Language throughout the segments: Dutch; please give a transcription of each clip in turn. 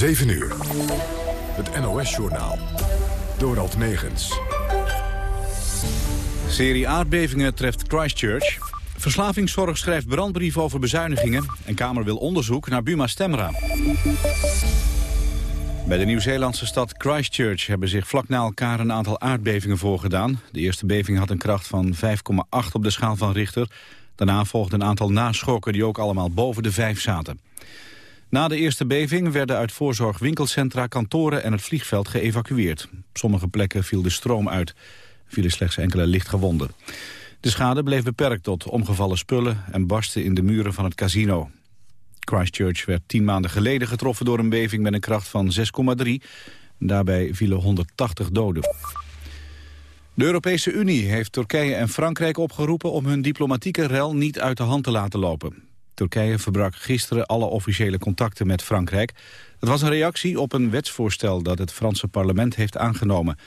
7 uur. Het NOS-journaal. Dorald Megens. Serie aardbevingen treft Christchurch. Verslavingszorg schrijft brandbrief over bezuinigingen. En Kamer wil onderzoek naar Buma Stemra. Bij de Nieuw-Zeelandse stad Christchurch hebben zich vlak na elkaar een aantal aardbevingen voorgedaan. De eerste beving had een kracht van 5,8 op de schaal van Richter. Daarna volgden een aantal naschokken die ook allemaal boven de 5 zaten. Na de eerste beving werden uit voorzorg winkelcentra, kantoren en het vliegveld geëvacueerd. Op sommige plekken viel de stroom uit. Vielen slechts enkele lichtgewonden. De schade bleef beperkt tot omgevallen spullen en barsten in de muren van het casino. Christchurch werd tien maanden geleden getroffen door een beving met een kracht van 6,3. Daarbij vielen 180 doden. De Europese Unie heeft Turkije en Frankrijk opgeroepen om hun diplomatieke rel niet uit de hand te laten lopen. Turkije verbrak gisteren alle officiële contacten met Frankrijk. Het was een reactie op een wetsvoorstel dat het Franse parlement heeft aangenomen.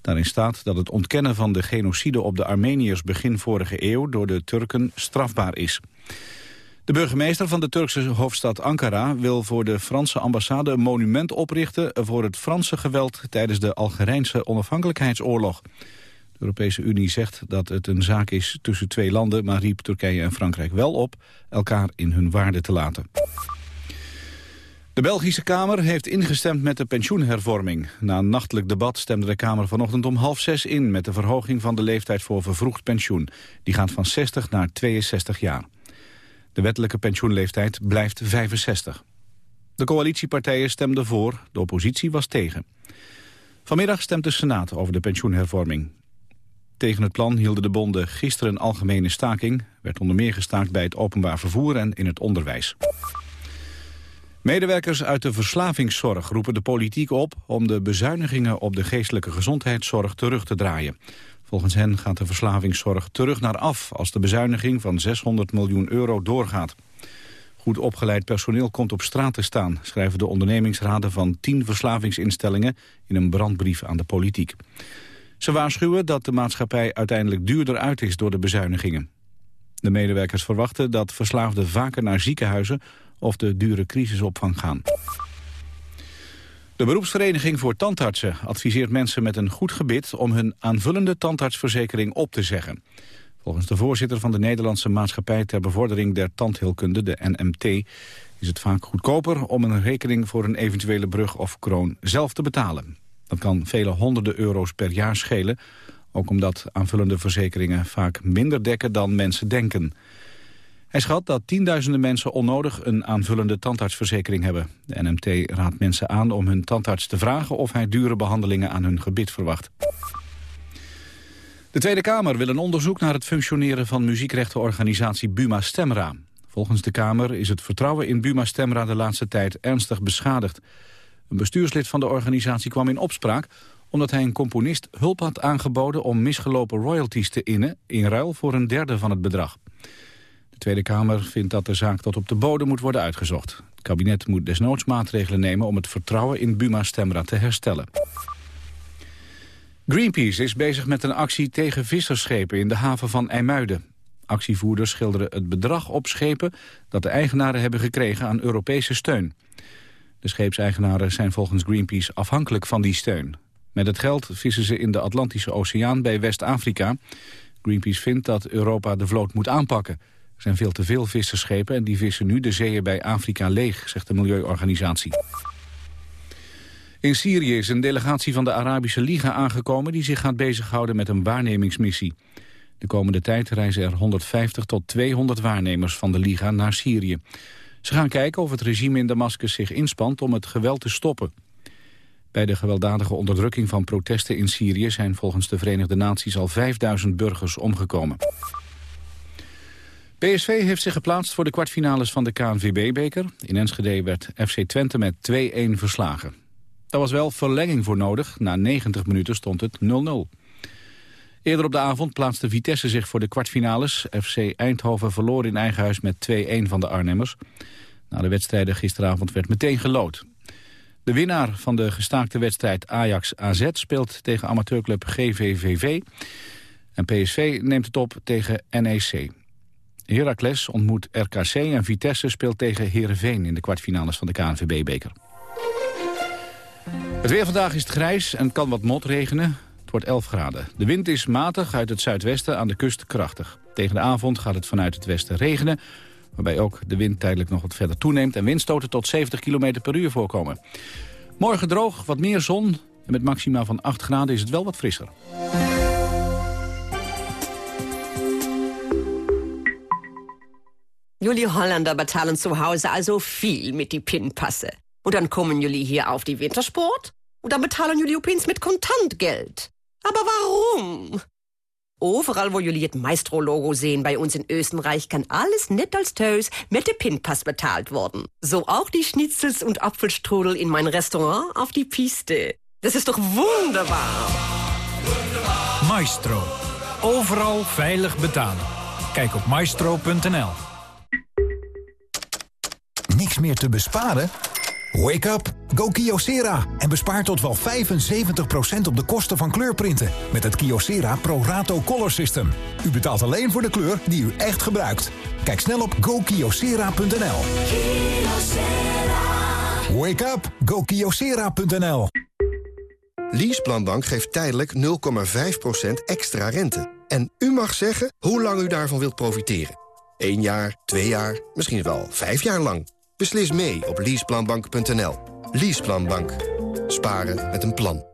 Daarin staat dat het ontkennen van de genocide op de Armeniërs begin vorige eeuw door de Turken strafbaar is. De burgemeester van de Turkse hoofdstad Ankara wil voor de Franse ambassade een monument oprichten voor het Franse geweld tijdens de Algerijnse onafhankelijkheidsoorlog. De Europese Unie zegt dat het een zaak is tussen twee landen... maar riep Turkije en Frankrijk wel op elkaar in hun waarde te laten. De Belgische Kamer heeft ingestemd met de pensioenhervorming. Na een nachtelijk debat stemde de Kamer vanochtend om half zes in... met de verhoging van de leeftijd voor vervroegd pensioen. Die gaat van 60 naar 62 jaar. De wettelijke pensioenleeftijd blijft 65. De coalitiepartijen stemden voor, de oppositie was tegen. Vanmiddag stemt de Senaat over de pensioenhervorming. Tegen het plan hielden de bonden gisteren een algemene staking. werd onder meer gestaakt bij het openbaar vervoer en in het onderwijs. Medewerkers uit de verslavingszorg roepen de politiek op... om de bezuinigingen op de geestelijke gezondheidszorg terug te draaien. Volgens hen gaat de verslavingszorg terug naar af... als de bezuiniging van 600 miljoen euro doorgaat. Goed opgeleid personeel komt op straat te staan... schrijven de ondernemingsraden van tien verslavingsinstellingen... in een brandbrief aan de politiek. Ze waarschuwen dat de maatschappij uiteindelijk duurder uit is door de bezuinigingen. De medewerkers verwachten dat verslaafden vaker naar ziekenhuizen of de dure crisisopvang gaan. De beroepsvereniging voor tandartsen adviseert mensen met een goed gebit om hun aanvullende tandartsverzekering op te zeggen. Volgens de voorzitter van de Nederlandse Maatschappij ter Bevordering der Tandheelkunde, de NMT, is het vaak goedkoper om een rekening voor een eventuele brug of kroon zelf te betalen. Dat kan vele honderden euro's per jaar schelen. Ook omdat aanvullende verzekeringen vaak minder dekken dan mensen denken. Hij schat dat tienduizenden mensen onnodig een aanvullende tandartsverzekering hebben. De NMT raadt mensen aan om hun tandarts te vragen of hij dure behandelingen aan hun gebit verwacht. De Tweede Kamer wil een onderzoek naar het functioneren van muziekrechtenorganisatie Buma Stemra. Volgens de Kamer is het vertrouwen in Buma Stemra de laatste tijd ernstig beschadigd. Een bestuurslid van de organisatie kwam in opspraak omdat hij een componist hulp had aangeboden om misgelopen royalties te innen in ruil voor een derde van het bedrag. De Tweede Kamer vindt dat de zaak tot op de bodem moet worden uitgezocht. Het kabinet moet desnoods maatregelen nemen om het vertrouwen in Buma Stemra te herstellen. Greenpeace is bezig met een actie tegen vissersschepen in de haven van IJmuiden. Actievoerders schilderen het bedrag op schepen dat de eigenaren hebben gekregen aan Europese steun. De scheepseigenaren zijn volgens Greenpeace afhankelijk van die steun. Met het geld vissen ze in de Atlantische Oceaan bij West-Afrika. Greenpeace vindt dat Europa de vloot moet aanpakken. Er zijn veel te veel visserschepen en die vissen nu de zeeën bij Afrika leeg, zegt de milieuorganisatie. In Syrië is een delegatie van de Arabische Liga aangekomen... die zich gaat bezighouden met een waarnemingsmissie. De komende tijd reizen er 150 tot 200 waarnemers van de Liga naar Syrië. Ze gaan kijken of het regime in Damascus zich inspant om het geweld te stoppen. Bij de gewelddadige onderdrukking van protesten in Syrië... zijn volgens de Verenigde Naties al 5000 burgers omgekomen. PSV heeft zich geplaatst voor de kwartfinales van de KNVB-beker. In Enschede werd FC Twente met 2-1 verslagen. Daar was wel verlenging voor nodig. Na 90 minuten stond het 0-0. Eerder op de avond plaatste Vitesse zich voor de kwartfinales. FC Eindhoven verloor in eigen huis met 2-1 van de Arnhemmers. Na de wedstrijden gisteravond werd meteen gelood. De winnaar van de gestaakte wedstrijd Ajax-AZ speelt tegen amateurclub GVVV. En PSV neemt het op tegen NEC. Heracles ontmoet RKC en Vitesse speelt tegen Heerenveen... in de kwartfinales van de KNVB-beker. Het weer vandaag is grijs en kan wat motregenen. Wordt 11 graden. De wind is matig uit het zuidwesten aan de kust krachtig. Tegen de avond gaat het vanuit het westen regenen... waarbij ook de wind tijdelijk nog wat verder toeneemt... en windstoten tot 70 km per uur voorkomen. Morgen droog, wat meer zon en met maxima van 8 graden is het wel wat frisser. Jullie Holländer betalen zu Hause also viel mit die Pinpasse. Und dann kommen jullie hier auf die Wintersport und dann betalen jullie opeens mit Kontantgeld. Aber warum? Overal wo jullie het Maestro-Logo sehen bei uns in Österreich, kann alles net als Tös mit de Pinpass betalt worden. So auch die Schnitzels und Apfelstrudel in mein Restaurant auf die Piste. Das ist doch wunderbar. Maestro. Overal veilig betalen. Kijk op maestro.nl. Niks meer te besparen? Wake up, go Kyocera en bespaar tot wel 75% op de kosten van kleurprinten met het Kyocera Pro Rato Color System. U betaalt alleen voor de kleur die u echt gebruikt. Kijk snel op gokyocera.nl. Wake up, go Kyocera.nl. Leaseplanbank geeft tijdelijk 0,5% extra rente. En u mag zeggen hoe lang u daarvan wilt profiteren. 1 jaar, 2 jaar, misschien wel 5 jaar lang. Beslis mee op leaseplanbank.nl. Leaseplanbank. Sparen met een plan.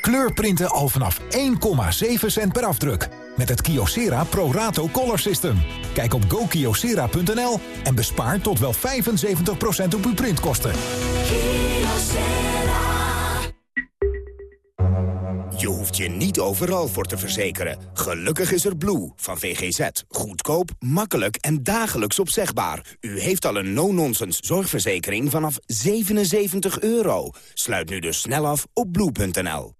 Kleurprinten al vanaf 1,7 cent per afdruk. Met het Kyocera Pro Rato Color System. Kijk op gokyocera.nl en bespaar tot wel 75% op uw printkosten. Je je niet overal voor te verzekeren. Gelukkig is er Blue van VGZ. Goedkoop, makkelijk en dagelijks opzegbaar. U heeft al een no-nonsense zorgverzekering vanaf 77 euro. Sluit nu dus snel af op blue.nl.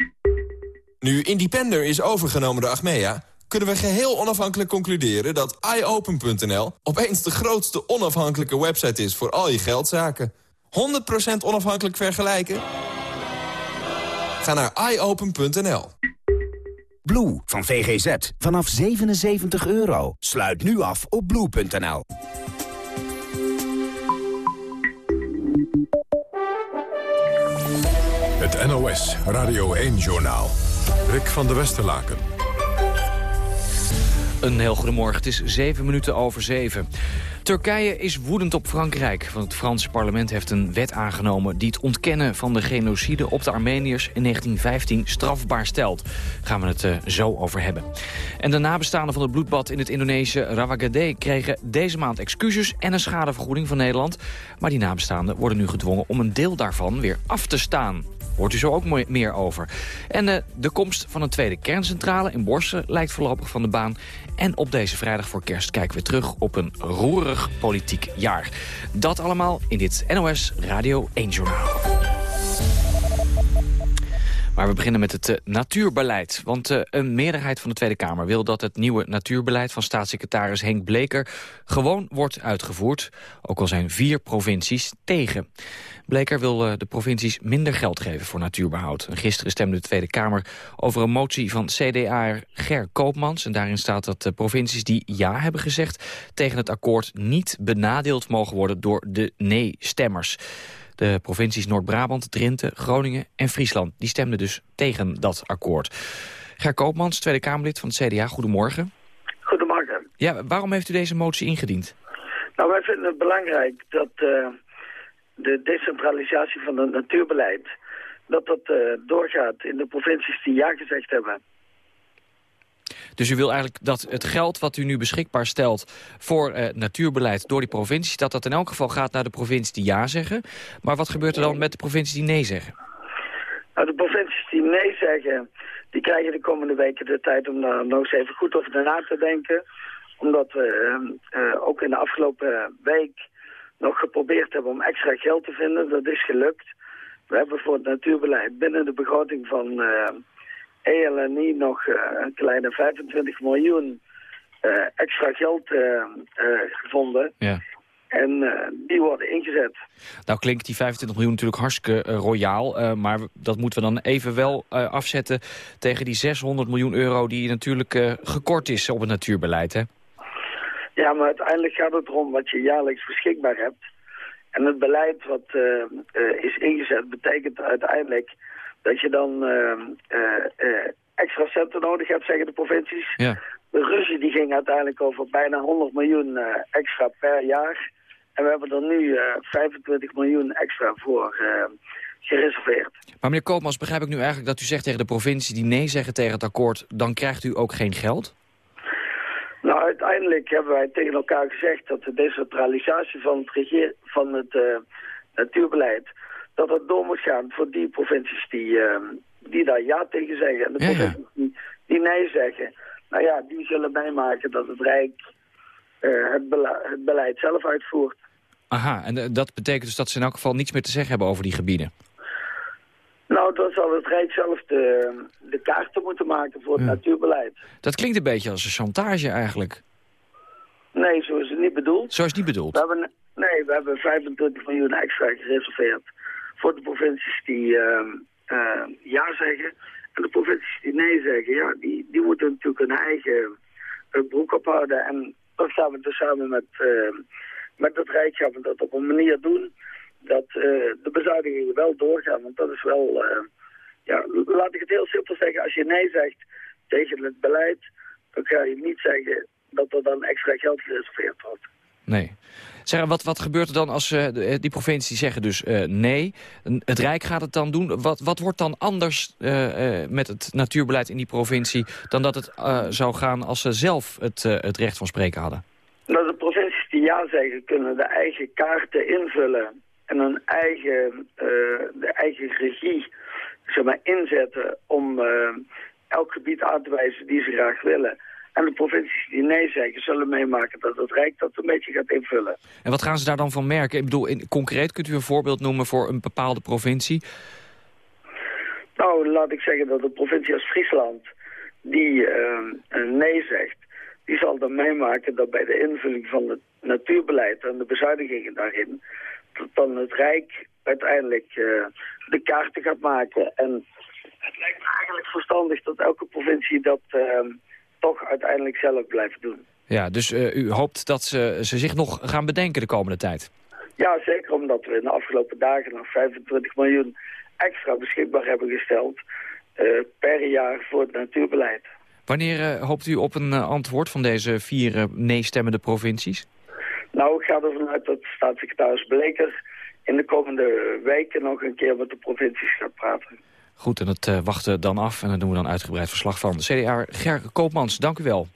Nu Independer is overgenomen door Achmea... kunnen we geheel onafhankelijk concluderen dat iOpen.nl... opeens de grootste onafhankelijke website is voor al je geldzaken. 100% onafhankelijk vergelijken? Ga naar iopen.nl. Blue van VGZ vanaf 77 euro. Sluit nu af op blue.nl. Het NOS Radio 1-journaal. Rick van der Westerlaken. Een heel goedemorgen, het is zeven minuten over zeven. Turkije is woedend op Frankrijk, want het Franse parlement heeft een wet aangenomen... die het ontkennen van de genocide op de Armeniërs in 1915 strafbaar stelt. Gaan we het uh, zo over hebben. En de nabestaanden van het bloedbad in het Indonesische Rawagede... kregen deze maand excuses en een schadevergoeding van Nederland. Maar die nabestaanden worden nu gedwongen om een deel daarvan weer af te staan. Hoort u zo ook meer over. En uh, de komst van een tweede kerncentrale in Borsen lijkt voorlopig van de baan. En op deze vrijdag voor kerst kijken we terug op een roerig politiek jaar. Dat allemaal in dit NOS Radio 1 Journaal. Maar we beginnen met het uh, natuurbeleid. Want uh, een meerderheid van de Tweede Kamer wil dat het nieuwe natuurbeleid... van staatssecretaris Henk Bleker gewoon wordt uitgevoerd. Ook al zijn vier provincies tegen. Bleker wil uh, de provincies minder geld geven voor natuurbehoud. En gisteren stemde de Tweede Kamer over een motie van CDA Ger Koopmans. En daarin staat dat de provincies die ja hebben gezegd... tegen het akkoord niet benadeeld mogen worden door de nee-stemmers. De provincies Noord-Brabant, Drenthe, Groningen en Friesland... die stemden dus tegen dat akkoord. Ger Koopmans, Tweede Kamerlid van het CDA, goedemorgen. Goedemorgen. Ja, waarom heeft u deze motie ingediend? Nou, wij vinden het belangrijk dat uh, de decentralisatie van het natuurbeleid... dat dat uh, doorgaat in de provincies die ja gezegd hebben. Dus u wil eigenlijk dat het geld wat u nu beschikbaar stelt voor uh, natuurbeleid door die provincies, dat dat in elk geval gaat naar de provincies die ja zeggen. Maar wat gebeurt er dan met de provincies die nee zeggen? Nou, de provincies die nee zeggen, die krijgen de komende weken de tijd om daar nog eens even goed over na te denken. Omdat we uh, uh, ook in de afgelopen week nog geprobeerd hebben om extra geld te vinden. Dat is gelukt. We hebben voor het natuurbeleid binnen de begroting van ELNI nog uh, een kleine 25 miljoen uh, extra geld uh, gevonden. Ja. En die worden ingezet. Nou klinkt die 25 miljoen natuurlijk hartstikke royaal. maar dat moeten we dan even wel afzetten tegen die 600 miljoen euro... die natuurlijk gekort is op het natuurbeleid, hè? Ja, maar uiteindelijk gaat het erom wat je jaarlijks beschikbaar hebt. En het beleid wat eh, eh, is ingezet betekent uiteindelijk dat je dan extra centen nodig hebt, zeggen de provincies. Ja. De ruzie die ging uiteindelijk over bijna 100 miljoen extra per jaar. En we hebben er nu 25 miljoen extra voor gereserveerd. Maar meneer Koopmans, begrijp ik nu eigenlijk dat u zegt tegen de provincie die nee zeggen tegen het akkoord, dan krijgt u ook geen geld? Nou, uiteindelijk hebben wij tegen elkaar gezegd dat de decentralisatie van het, van het uh, natuurbeleid, dat het door moet gaan voor die provincies die, uh, die daar ja tegen zeggen. En de provincies die, die, nee zeggen, nou ja, die zullen meemaken dat het Rijk uh, het, beleid, het beleid zelf uitvoert. Aha, en dat betekent dus dat ze in elk geval niets meer te zeggen hebben over die gebieden? Nou, dan zal het Rijk zelf de, de kaarten moeten maken voor het natuurbeleid. Dat klinkt een beetje als een chantage eigenlijk. Nee, zo is het niet bedoeld. Zo is het niet bedoeld? We hebben, nee, we hebben 25 miljoen extra gereserveerd voor de provincies die uh, uh, ja zeggen. En de provincies die nee zeggen, ja, die, die moeten natuurlijk hun eigen uh, broek ophouden. En dan gaan we dus samen met, met het Rijk gaan we dat op een manier doen dat uh, de bezuinigingen wel doorgaan. Want dat is wel, uh, ja, laat ik het heel simpel zeggen. Als je nee zegt tegen het beleid, dan ga je niet zeggen dat er dan extra geld gereserveerd wordt. Nee. Zeg, wat, wat gebeurt er dan als uh, die provincies zeggen dus nee? Het Rijk gaat het dan doen. Wat, wat wordt dan anders met het natuurbeleid in die provincie... dan dat het zou gaan als ze zelf het, het recht van spreken hadden? Nou, de provincies die ja zeggen kunnen de eigen kaarten invullen en een eigen, de eigen regie zeg maar, inzetten om elk gebied aan te wijzen die ze graag willen. En de provincies die nee zeggen, zullen meemaken dat het Rijk dat een beetje gaat invullen. En wat gaan ze daar dan van merken? Ik bedoel, in, concreet kunt u een voorbeeld noemen voor een bepaalde provincie? Nou, laat ik zeggen dat een provincie als Friesland, die uh, nee zegt, die zal dan meemaken dat bij de invulling van het natuurbeleid en de bezuinigingen daarin, dat dan het Rijk uiteindelijk uh, de kaarten gaat maken. En het lijkt me eigenlijk verstandig dat elke provincie dat uh, toch uiteindelijk zelf blijft doen. Ja, dus uh, u hoopt dat ze, ze zich nog gaan bedenken de komende tijd? Ja, zeker omdat we in de afgelopen dagen nog 25 miljoen extra beschikbaar hebben gesteld per jaar voor het natuurbeleid. Wanneer hoopt u op een antwoord van deze vier nee-stemmende provincies? Nou, ik ga ervan uit dat staatssecretaris Bleker in de komende weken nog een keer met de provincies gaat praten. Goed, en dat uh, wachten dan af en dan doen we dan uitgebreid verslag van. CDA Ger Koopmans, dank u wel.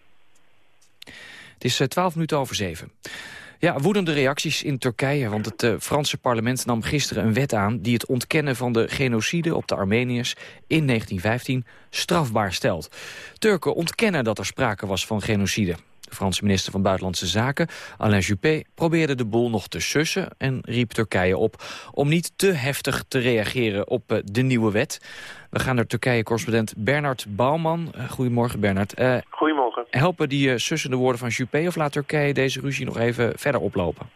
Het is uh, 12 minuten over zeven. Ja, woedende reacties in Turkije, want het uh, Franse parlement nam gisteren een wet aan... die het ontkennen van de genocide op de Armeniërs in 1915 strafbaar stelt. Turken ontkennen dat er sprake was van genocide. De Franse minister van Buitenlandse Zaken, Alain Juppé, probeerde de boel nog te sussen en riep Turkije op om niet te heftig te reageren op uh, de nieuwe wet. We gaan naar Turkije-correspondent Bernard Bouwman. Uh, goedemorgen, Bernard. Uh, goedemorgen. Helpen die sussende woorden van Juppé of laat Turkije deze ruzie nog even verder oplopen?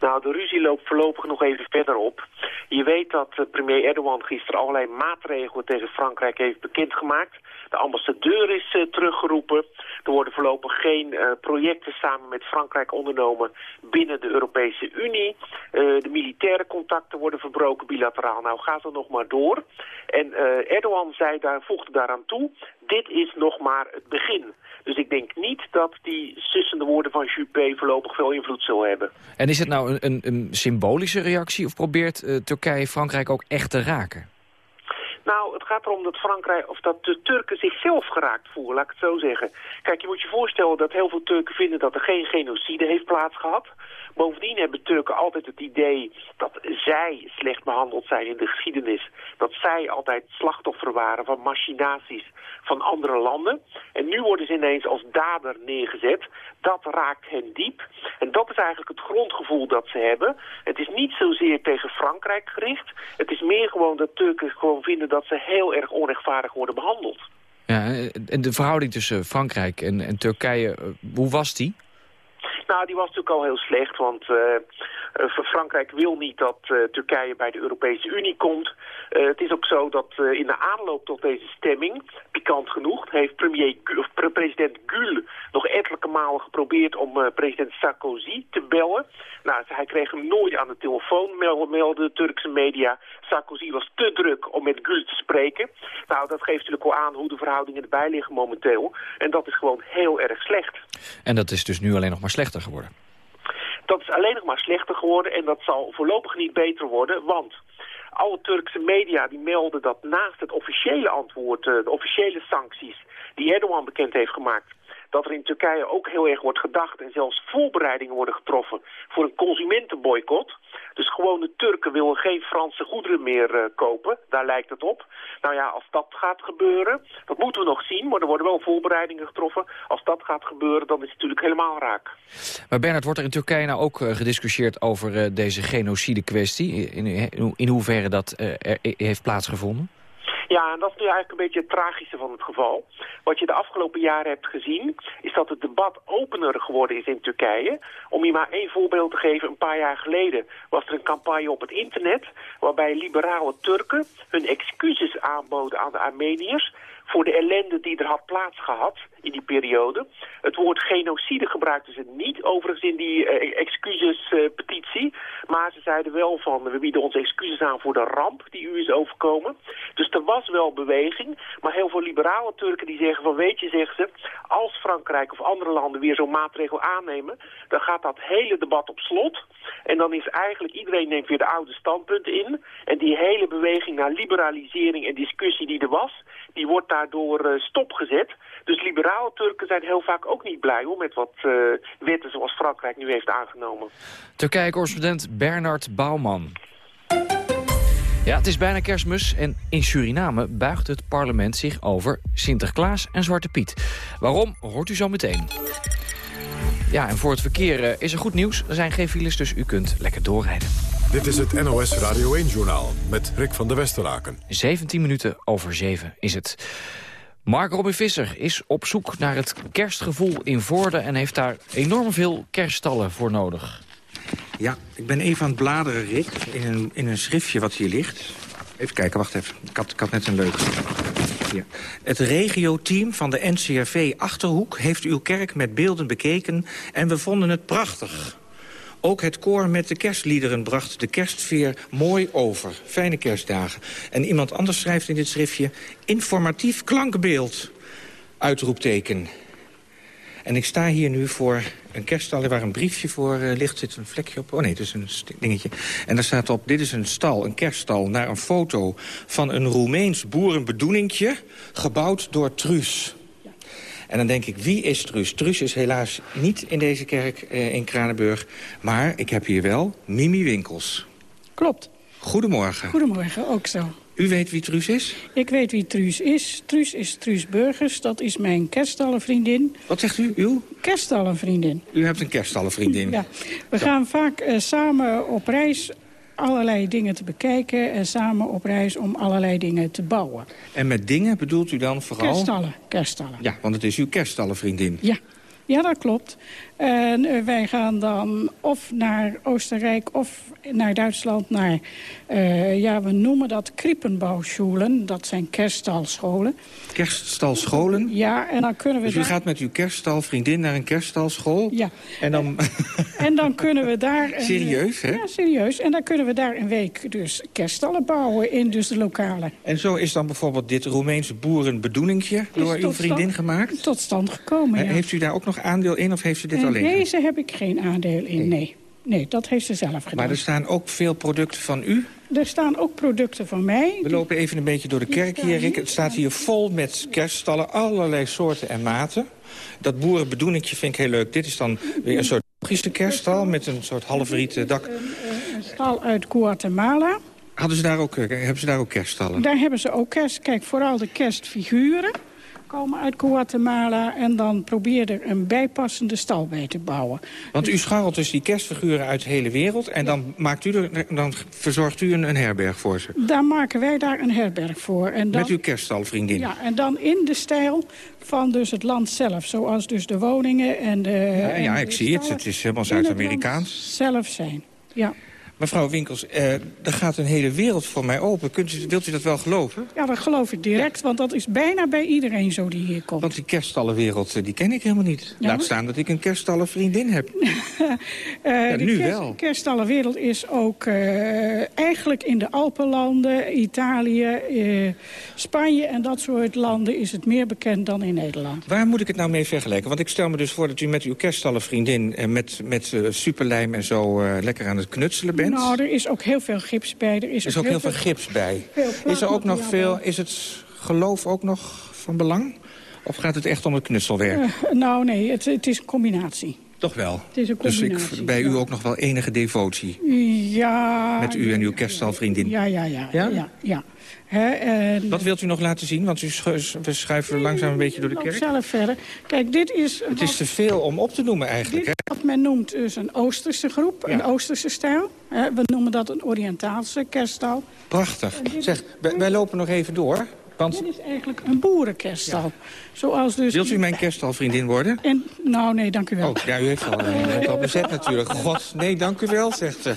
Nou, de ruzie loopt voorlopig nog even verder op. Je weet dat premier Erdogan gisteren allerlei maatregelen tegen Frankrijk heeft bekendgemaakt. De ambassadeur is uh, teruggeroepen. Er worden voorlopig geen uh, projecten samen met Frankrijk ondernomen binnen de Europese Unie. De militaire contacten worden verbroken bilateraal. Nou gaat het nog maar door. En Erdogan zei daar, voegde daaraan toe, dit is nog maar het begin. Dus ik denk niet dat die sussende woorden van Juppé voorlopig veel invloed zullen hebben. En is het nou een, een, een symbolische reactie of probeert Turkije Frankrijk ook echt te raken? Nou, het gaat erom dat Frankrijk, of dat de Turken zichzelf geraakt voelen, laat ik het zo zeggen. Kijk, je moet je voorstellen dat heel veel Turken vinden dat er geen genocide heeft plaatsgehad. Bovendien hebben Turken altijd het idee dat zij slecht behandeld zijn in de geschiedenis. Dat zij altijd slachtoffer waren van machinaties van andere landen. En nu worden ze ineens als dader neergezet. Dat raakt hen diep. En dat is eigenlijk het grondgevoel dat ze hebben. Het is niet zozeer tegen Frankrijk gericht. Het is meer gewoon dat Turken gewoon vinden dat ze heel erg onrechtvaardig worden behandeld. Ja, en de verhouding tussen Frankrijk en, en Turkije, hoe was die? Nou, die was natuurlijk al heel slecht, want uh, Uh, Frankrijk wil niet dat uh, Turkije bij de Europese Unie komt. Uh, het is ook zo dat in de aanloop tot deze stemming, pikant genoeg, heeft premier, of president Gül nog ettelijke malen geprobeerd om president Sarkozy te bellen. Nou, hij kreeg hem nooit aan de telefoon, melden de Turkse media. Sarkozy was te druk om met Gül te spreken. Nou, dat geeft natuurlijk wel aan hoe de verhoudingen erbij liggen momenteel. En dat is gewoon heel erg slecht. En dat is dus nu alleen nog maar slechter geworden? Dat is alleen nog maar slechter geworden en dat zal voorlopig niet beter worden, want alle Turkse media die melden dat naast het officiële antwoord, eh, de officiële sancties die Erdogan bekend heeft gemaakt, dat er in Turkije ook heel erg wordt gedacht en zelfs voorbereidingen worden getroffen voor een consumentenboycott. Dus gewone Turken willen geen Franse goederen meer uh, kopen. Daar lijkt het op. Nou ja, als dat gaat gebeuren, dat moeten we nog zien. Maar er worden wel voorbereidingen getroffen. Als dat gaat gebeuren, dan is het natuurlijk helemaal raak. Maar Bernard, wordt er in Turkije nou ook uh, gediscussieerd over uh, deze genocide kwestie? In, in, in hoeverre dat er heeft plaatsgevonden? Ja, en dat is nu eigenlijk een beetje het tragische van het geval. Wat je de afgelopen jaren hebt gezien, is dat het debat opener geworden is in Turkije. Om je maar één voorbeeld te geven, een paar jaar geleden was er een campagne op het internet... waarbij liberale Turken hun excuses aanboden aan de Armeniërs voor de ellende die er had plaatsgehad in die periode. Het woord genocide gebruikten ze niet, overigens in die uh, excusespetitie. Uh, maar ze zeiden wel van, we bieden onze excuses aan voor de ramp die u is overkomen. Dus er was wel beweging, maar heel veel liberale Turken die zeggen van, weet je, zeggen ze, als Frankrijk of andere landen weer zo'n maatregel aannemen, dan gaat dat hele debat op slot. En dan is eigenlijk, iedereen neemt weer de oude standpunten in. En die hele beweging naar liberalisering en discussie die er was, die wordt daardoor uh, stopgezet. Dus liberale Turken zijn heel vaak ook niet blij hoor, met wat uh, wetten zoals Frankrijk nu heeft aangenomen. Turkije-correspondent Bernard Bouwman. Ja, het is bijna kerstmis en in Suriname buigt het parlement zich over Sinterklaas en Zwarte Piet. Waarom, hoort u zo meteen. Ja, en voor het verkeer uh, is er goed nieuws. Er zijn geen files, dus u kunt lekker doorrijden. Dit is het NOS Radio 1-journaal met Rick van der Westeraken. 17 minuten over 7 is het. Mark Robin Visser is op zoek naar het kerstgevoel in Voorde... en heeft daar enorm veel kerststallen voor nodig. Ja, ik ben even aan het bladeren, Rick, in een, in een schriftje wat hier ligt. Even kijken, wacht even. Ik had, ik had net een leuk... Hier. Het regio-team van de NCRV Achterhoek heeft uw kerk met beelden bekeken... en we vonden het prachtig. Ook het koor met de kerstliederen bracht de kerstsfeer mooi over. Fijne kerstdagen. En iemand anders schrijft in dit schriftje... informatief klankbeeld, uitroepteken. En ik sta hier nu voor een kerststal waar een briefje voor uh, ligt. zit een vlekje op. Oh nee, het is een dingetje. En daar staat op, dit is een stal, een kerststal... naar een foto van een Roemeens boerenbedoeningje... gebouwd door Truus. En dan denk ik, wie is Truus? Truus is helaas niet in deze kerk eh, in Kranenburg. Maar ik heb hier wel Mimi Winkels. Klopt. Goedemorgen. Goedemorgen, ook zo. U weet wie Truus is? Ik weet wie Truus is. Truus is Truus Burgers. Dat is mijn kerststallenvriendin. Wat zegt u? Uw? Kerststallenvriendin. U hebt een kerststallenvriendin? Ja. We gaan vaak uh, samen op reis allerlei dingen te bekijken... en samen op reis om allerlei dingen te bouwen. En met dingen bedoelt u dan vooral... Kerststallen, kerststallen. Ja, want het is uw kerststallenvriendin. Ja, ja dat klopt. En uh, wij gaan dan of naar Oostenrijk of naar Duitsland... naar, uh, ja, we noemen dat kriepenbouwscholen. Dat zijn kerststalscholen. Kerststalscholen? Ja, en dan kunnen we... Dus u daar... gaat met uw kerststalvriendin naar een kerststalschool? Ja. En dan... en dan kunnen we daar... Een, serieus, hè? Ja, serieus. En dan kunnen we daar een week dus kerststallen bouwen in dus de lokale. En zo is dan bijvoorbeeld dit Roemeense boerenbedoeningje door uw vriendin stand, gemaakt? Tot stand gekomen, ja. Heeft u daar ook nog aandeel in of heeft u dit Deze heb ik geen aandeel in, nee. nee. Nee, dat heeft ze zelf gedaan. Maar er staan ook veel producten van u? Er staan ook producten van mij. We lopen even een beetje door de kerk hier, Rick. Het staat hier vol met kerststallen, allerlei soorten en maten. Dat boerenbedoeningje vind ik heel leuk. Dit is dan weer een soort logische kerststal met een soort halfrieten dak. Een, een stal uit Guatemala. Hadden ze daar ook, hebben ze daar ook kerststallen? Daar hebben ze ook kerst. Kijk, vooral de kerstfiguren komen uit Guatemala... en dan probeer er een bijpassende stal bij te bouwen. Want u scharrelt dus die kerstfiguren uit de hele wereld... en dan, maakt u er, dan verzorgt u een, een herberg voor ze? Dan maken wij daar een herberg voor. En dan, Met uw kerststalvriendin? Ja, en dan in de stijl van dus het land zelf. Zoals dus de woningen en de... Ja, ja ik zie het. Het is helemaal Zuid-Amerikaans. zelf zijn. Ja. Mevrouw Winkels, eh, er gaat een hele wereld voor mij open. Kunt u, wilt u dat wel geloven? Ja, dat geloof ik direct, want dat is bijna bij iedereen zo die hier komt. Want die kerststallenwereld, eh, die ken ik helemaal niet. Ja? Laat staan dat ik een kerststallenvriendin heb. Eh, Ja, de nu kerst, wel. kerststallenwereld is ook eigenlijk in de Alpenlanden, Italië, Spanje en dat soort landen is het meer bekend dan in Nederland. Waar moet ik het nou mee vergelijken? Want ik stel me dus voor dat u met uw kerststallenvriendin... met, met superlijm en zo lekker aan het knutselen bent. Nou, er is ook heel veel gips bij. Er is, is ook heel veel gips bij. veel Is er ook nog veel... Is het geloof ook nog van belang? Of gaat het echt om het knutselwerk? Eh, nou, nee, het, het is een combinatie. Toch wel. Het is een Dus combinatie. ik, bij u ook nog wel enige devotie. Ja. Met u en uw kerststalvriendin. Ja, ja, ja. Ja? ja, ja. Hè, en- Wat wilt u nog laten zien? Want u schu- we schuiven langzaam een beetje door de kerk. zelf verder. Kijk, dit is... Het is te veel om op te noemen eigenlijk. Hè? Wat men noemt dus een Oosterse groep, een Oosterse stijl. Hè, we noemen dat een Oriëntaalse kerststal. Prachtig. Zeg, wij, wij lopen nog even door. Want Dit is eigenlijk een boerenkerststal. Zoals dus... wilt u mijn kerststalvriendin worden? En, nou, nee, dank u wel. Oh, ja, u heeft al, u bent al bezet natuurlijk. God, nee, dank u wel, zegt ze.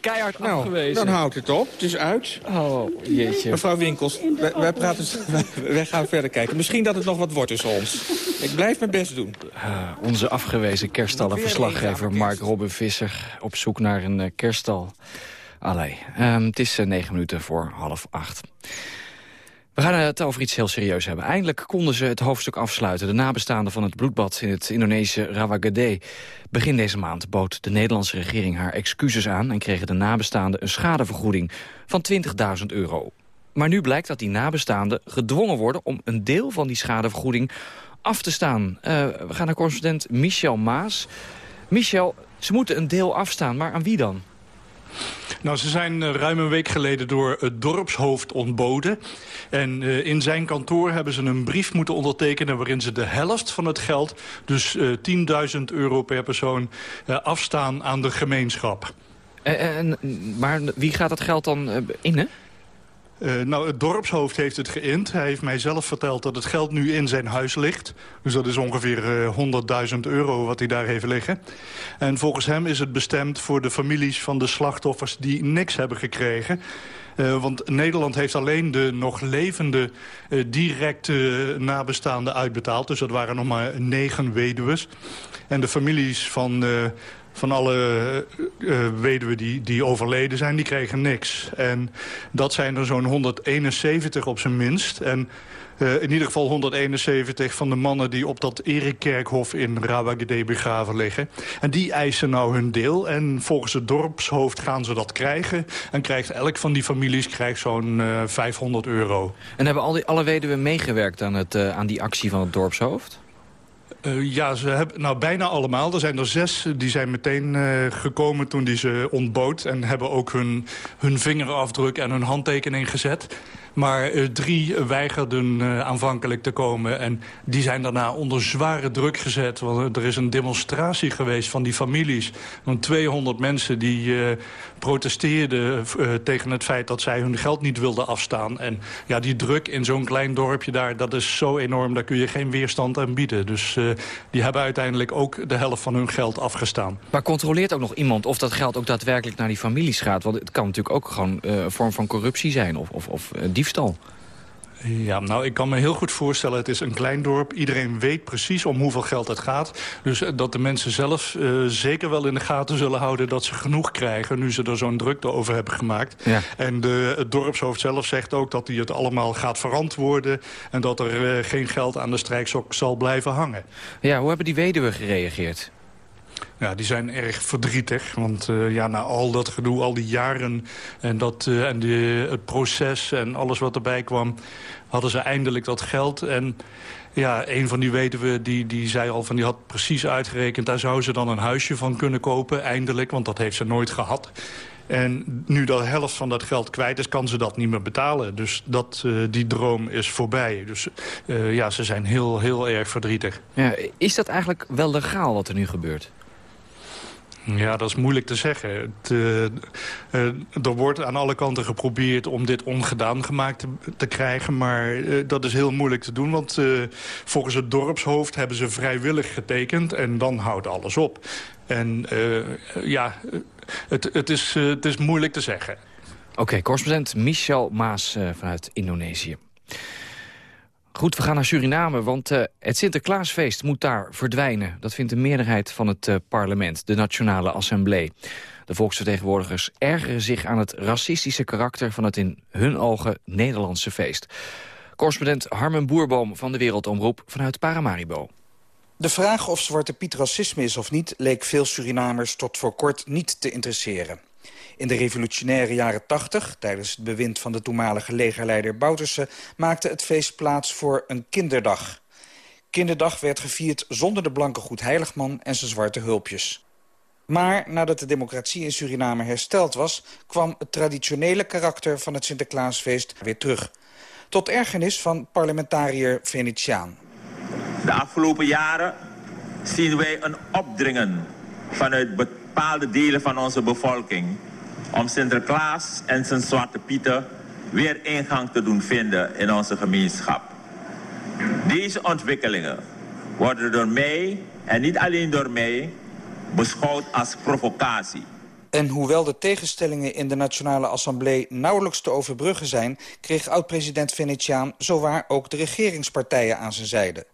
Keihard Nou, afgewezen. dan houdt het op. Het is uit. Oh, jeetje. Mevrouw Winkels, wij, wij, praten, wij, wij gaan verder kijken. Misschien dat het nog wat wordt tussen ons. Ik blijf mijn best doen. Ah, onze afgewezen kerststallenverslaggever Mark Robin Visser... op zoek naar een eh, kerststal. Allee, ehm, het is eh, negen minuten voor half acht. We gaan het over iets heel serieus hebben. Eindelijk konden ze het hoofdstuk afsluiten. De nabestaanden van het bloedbad in het Indonesische Rawagede. Begin deze maand bood de Nederlandse regering haar excuses aan... en kregen de nabestaanden een schadevergoeding van 20.000 euro. Maar nu blijkt dat die nabestaanden gedwongen worden... om een deel van die schadevergoeding af te staan. Eh, we gaan naar correspondent Michel Maas. Michel, ze moeten een deel afstaan, maar aan wie dan? Nou, ze zijn eh, ruim een week geleden door het dorpshoofd ontboden. En eh, in zijn kantoor hebben ze een brief moeten ondertekenen... waarin ze de helft van het geld, dus eh 10.000 euro per persoon... eh, afstaan aan de gemeenschap. Eh, en, maar wie gaat dat geld dan eh, innen? Eh, nou, het dorpshoofd heeft het geïnd. Hij heeft mij zelf verteld dat het geld nu in zijn huis ligt. Dus dat is ongeveer eh 100.000 euro wat hij daar heeft liggen. En volgens hem is het bestemd voor de families van de slachtoffers die niks hebben gekregen. Eh, want Nederland heeft alleen de nog levende eh, directe nabestaanden uitbetaald. Dus dat waren nog maar negen weduwen. En de families van... eh, van alle uh, weduwen die, die overleden zijn, die kregen niks. En dat zijn er zo'n 171 op zijn minst. En uh, in ieder geval 171 van de mannen die op dat Erikkerkhof in Rawagede begraven liggen. En die eisen nou hun deel. En volgens het dorpshoofd gaan ze dat krijgen. En krijgt elk van die families krijgt zo'n uh, 500 euro. En hebben al die, alle weduwen meegewerkt aan, het, aan die actie van het dorpshoofd? Uh, ja, ze hebben nou bijna allemaal. Er zijn er zes die zijn meteen uh, gekomen toen die ze ontbood... en hebben ook hun, hun vingerafdruk en hun handtekening gezet. Maar uh, drie weigerden aanvankelijk te komen. En die zijn daarna onder zware druk gezet. Want er is een demonstratie geweest van die families. Van 200 mensen die protesteerden tegen het feit... dat zij hun geld niet wilden afstaan. En ja, die druk in zo'n klein dorpje daar, dat is zo enorm... daar kun je geen weerstand aan bieden. Dus die hebben uiteindelijk ook de helft van hun geld afgestaan. Maar controleert ook nog iemand of dat geld ook daadwerkelijk naar die families gaat? Want het kan natuurlijk ook gewoon een vorm van corruptie zijn of, of, of diefstal. Ja, nou, ik kan me heel goed voorstellen, het is een klein dorp. Iedereen weet precies om hoeveel geld het gaat. Dus dat de mensen zelf uh, zeker wel in de gaten zullen houden... dat ze genoeg krijgen, nu ze er zo'n drukte over hebben gemaakt. Ja. En de, het dorpshoofd zelf zegt ook dat hij het allemaal gaat verantwoorden... en dat er uh, geen geld aan de strijksok zal blijven hangen. Ja, hoe hebben die weduwen gereageerd? Ja, die zijn erg verdrietig. Want uh, ja, na al dat gedoe, al die jaren en, dat, uh, en de, het proces en alles wat erbij kwam... hadden ze eindelijk dat geld. En ja, een van die weduwen die, die zei al van die had precies uitgerekend... daar zou ze dan een huisje van kunnen kopen, eindelijk. Want dat heeft ze nooit gehad. En nu de helft van dat geld kwijt is, kan ze dat niet meer betalen. Dus dat, uh, die droom is voorbij. Dus ja, ze zijn heel, heel erg verdrietig. Ja, is dat eigenlijk wel legaal wat er nu gebeurt? Ja, dat is moeilijk te zeggen. Het, uh, uh, er wordt aan alle kanten geprobeerd om dit ongedaan gemaakt te, krijgen. Maar uh, dat is heel moeilijk te doen. Want volgens het dorpshoofd hebben ze vrijwillig getekend. En dan houdt alles op. En ja, Het, het, is, het is moeilijk te zeggen. Oké, okay, correspondent Michel Maas vanuit Indonesië. Goed, we gaan naar Suriname, want uh, het Sinterklaasfeest moet daar verdwijnen. Dat vindt de meerderheid van het uh, parlement, de Nationale Assemblée. De volksvertegenwoordigers ergeren zich aan het racistische karakter... van het in hun ogen Nederlandse feest. Correspondent Harmen Boerboom van de Wereldomroep vanuit Paramaribo. De vraag of Zwarte Piet racisme is of niet... leek veel Surinamers tot voor kort niet te interesseren. In de revolutionaire jaren 80, tijdens het bewind van de toenmalige legerleider Bouterse... maakte het feest plaats voor een kinderdag. Kinderdag werd gevierd zonder de blanke goedheiligman en zijn zwarte hulpjes. Maar nadat de democratie in Suriname hersteld was... kwam het traditionele karakter van het Sinterklaasfeest weer terug. Tot ergernis van parlementariër Venetiaan. De afgelopen jaren zien wij een opdringen vanuit bepaalde delen van onze bevolking... om Sinterklaas en zijn Zwarte Pieten weer ingang te doen vinden in onze gemeenschap. Deze ontwikkelingen worden door mij, en niet alleen door mij, beschouwd als provocatie. En hoewel de tegenstellingen in de Nationale Assemblée nauwelijks te overbruggen zijn... kreeg oud-president Venetiaan zowaar ook de regeringspartijen aan zijn zijde.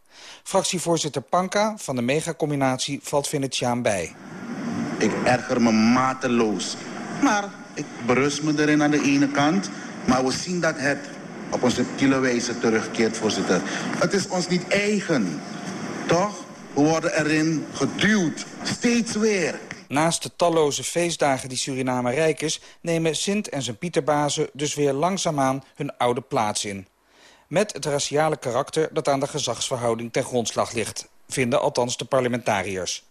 Fractievoorzitter Panka van de megacombinatie valt Venetiaan bij. Ik erger me mateloos. Maar ik berust me erin aan de ene kant. Maar we zien dat het op een subtiele wijze terugkeert, voorzitter. Het is ons niet eigen. Toch? We worden erin geduwd. Steeds weer. Naast de talloze feestdagen die Suriname rijk is... nemen Sint en zijn Pieterbazen dus weer langzaamaan hun oude plaats in. Met het raciale karakter dat aan de gezagsverhouding ten grondslag ligt... vinden althans de parlementariërs.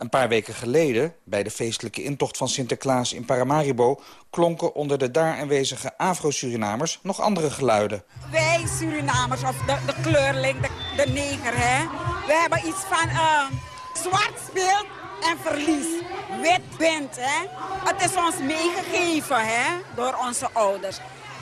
Een paar weken geleden, bij de feestelijke intocht van Sinterklaas in Paramaribo... klonken onder de daar aanwezige Afro-Surinamers nog andere geluiden. Wij Surinamers, of de, de kleurling, de, de neger, hè? we hebben iets van uh, zwart speelt en verlies. Wit bent, hè? Het is ons meegegeven, hè? Door onze ouders.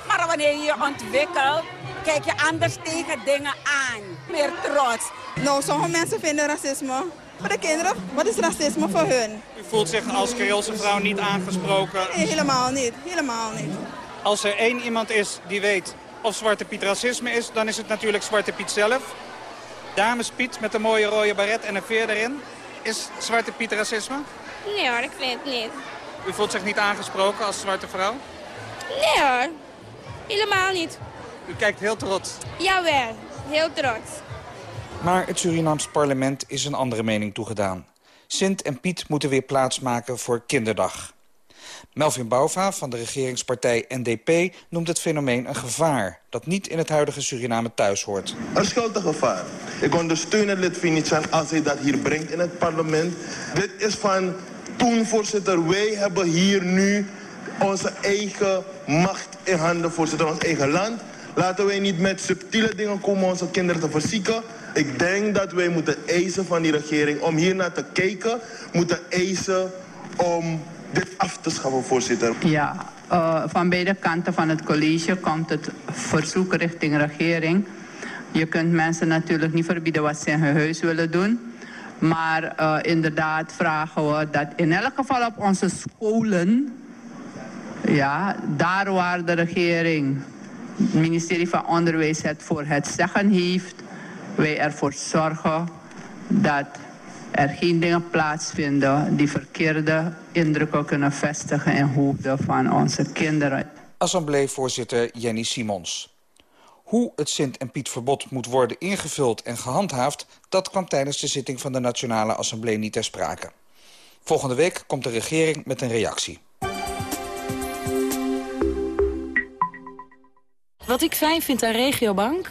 Maar wanneer je je ontwikkelt, kijk je anders tegen dingen aan. Meer trots. Nou, sommige mensen vinden racisme. Voor de kinderen, wat is racisme voor hun? U voelt zich als Creoolse vrouw niet aangesproken? Nee, helemaal niet. Helemaal niet. Als er één iemand is die weet of Zwarte Piet racisme is, dan is het natuurlijk Zwarte Piet zelf. Dames Piet met een mooie rode baret en een veer erin. Is Zwarte Piet racisme? Nee hoor, ik vind het niet. U voelt zich niet aangesproken als zwarte vrouw? Nee hoor, helemaal niet. U kijkt heel trots. Jawel, heel trots. Maar het Surinaams parlement is een andere mening toegedaan. Sint en Piet moeten weer plaatsmaken voor kinderdag. Melvin Bouva van de regeringspartij NDP noemt het fenomeen een gevaar... dat niet in het huidige Suriname thuis hoort. Een gevaar. Ik ondersteun het lid als hij dat hier brengt in het parlement. Dit is van toen, voorzitter. Wij hebben hier nu onze eigen macht in handen, voorzitter, ons eigen land. Laten wij niet met subtiele dingen komen onze kinderen te verzieken. Ik denk dat wij moeten eisen van die regering om hier naar te kijken. Moeten eisen om dit af te schaffen, voorzitter. Ja, uh, van beide kanten van het college komt het verzoek richting regering. Je kunt mensen natuurlijk niet verbieden wat ze in hun huis willen doen. Maar uh, inderdaad vragen we dat in elk geval op onze scholen... ja, daar waar de regering, het ministerie van Onderwijs het voor het zeggen heeft... wij ervoor zorgen dat er geen dingen plaatsvinden die verkeerde indrukken kunnen vestigen in hoofden van onze kinderen. Assembleevoorzitter Jenny Simons. Hoe het Sint- en Pietverbod moet worden ingevuld en gehandhaafd... dat kwam tijdens de zitting van de Nationale Assemblée niet ter sprake. Volgende week komt de regering met een reactie. Wat ik fijn vind aan Regiobank?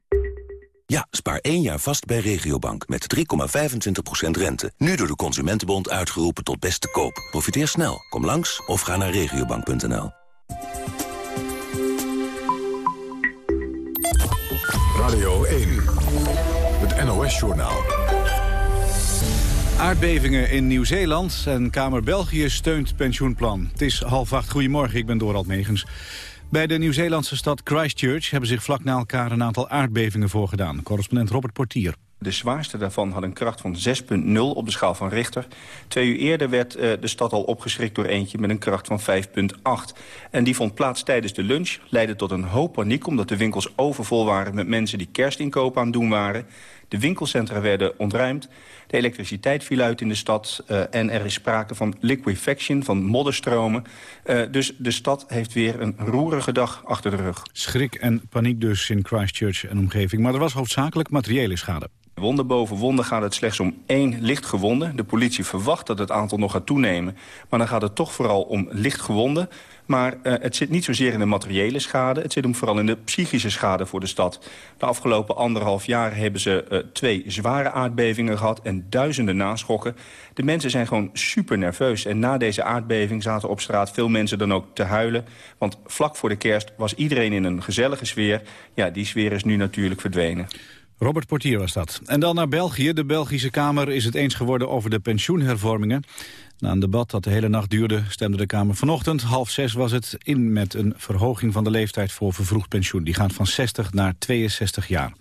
Ja, spaar één jaar vast bij Regiobank met 3,25% rente. Nu door de Consumentenbond uitgeroepen tot beste koop. Profiteer snel. Kom langs of ga naar regiobank.nl. Radio 1, het NOS-journaal. Aardbevingen in Nieuw-Zeeland en Kamer België steunt pensioenplan. Het is half acht. Goedemorgen, ik ben Dorald Megens. Bij de Nieuw-Zeelandse stad Christchurch hebben zich vlak na elkaar een aantal aardbevingen voorgedaan. Correspondent Robert Portier. De zwaarste daarvan had een kracht van 6,0 op de schaal van Richter. Twee uur eerder werd uh, de stad al opgeschrikt door eentje met een kracht van 5,8. En die vond plaats tijdens de lunch, leidde tot een hoop paniek... omdat de winkels overvol waren met mensen die kerstinkoop aan het doen waren. De winkelcentra werden ontruimd. De elektriciteit viel uit in de stad. Uh, en er is sprake van liquefaction, van modderstromen. Uh, dus de stad heeft weer een roerige dag achter de rug. Schrik en paniek dus in Christchurch en omgeving. Maar er was hoofdzakelijk materiële schade. Wonde boven wonde gaat het slechts om één lichtgewonde. De politie verwacht dat het aantal nog gaat toenemen. Maar dan gaat het toch vooral om lichtgewonden. Maar uh, het zit niet zozeer in de materiële schade. Het zit hem vooral in de psychische schade voor de stad. De afgelopen anderhalf jaar hebben ze uh, twee zware aardbevingen gehad... en duizenden naschokken. De mensen zijn gewoon super nerveus. En na deze aardbeving zaten op straat veel mensen dan ook te huilen. Want vlak voor de kerst was iedereen in een gezellige sfeer. Ja, die sfeer is nu natuurlijk verdwenen. Robert Portier was dat. En dan naar België. De Belgische Kamer is het eens geworden over de pensioenhervormingen. Na een debat dat de hele nacht duurde stemde de Kamer vanochtend. Half zes was het in met een verhoging van de leeftijd voor vervroegd pensioen. Die gaat van 60 naar 62 jaar.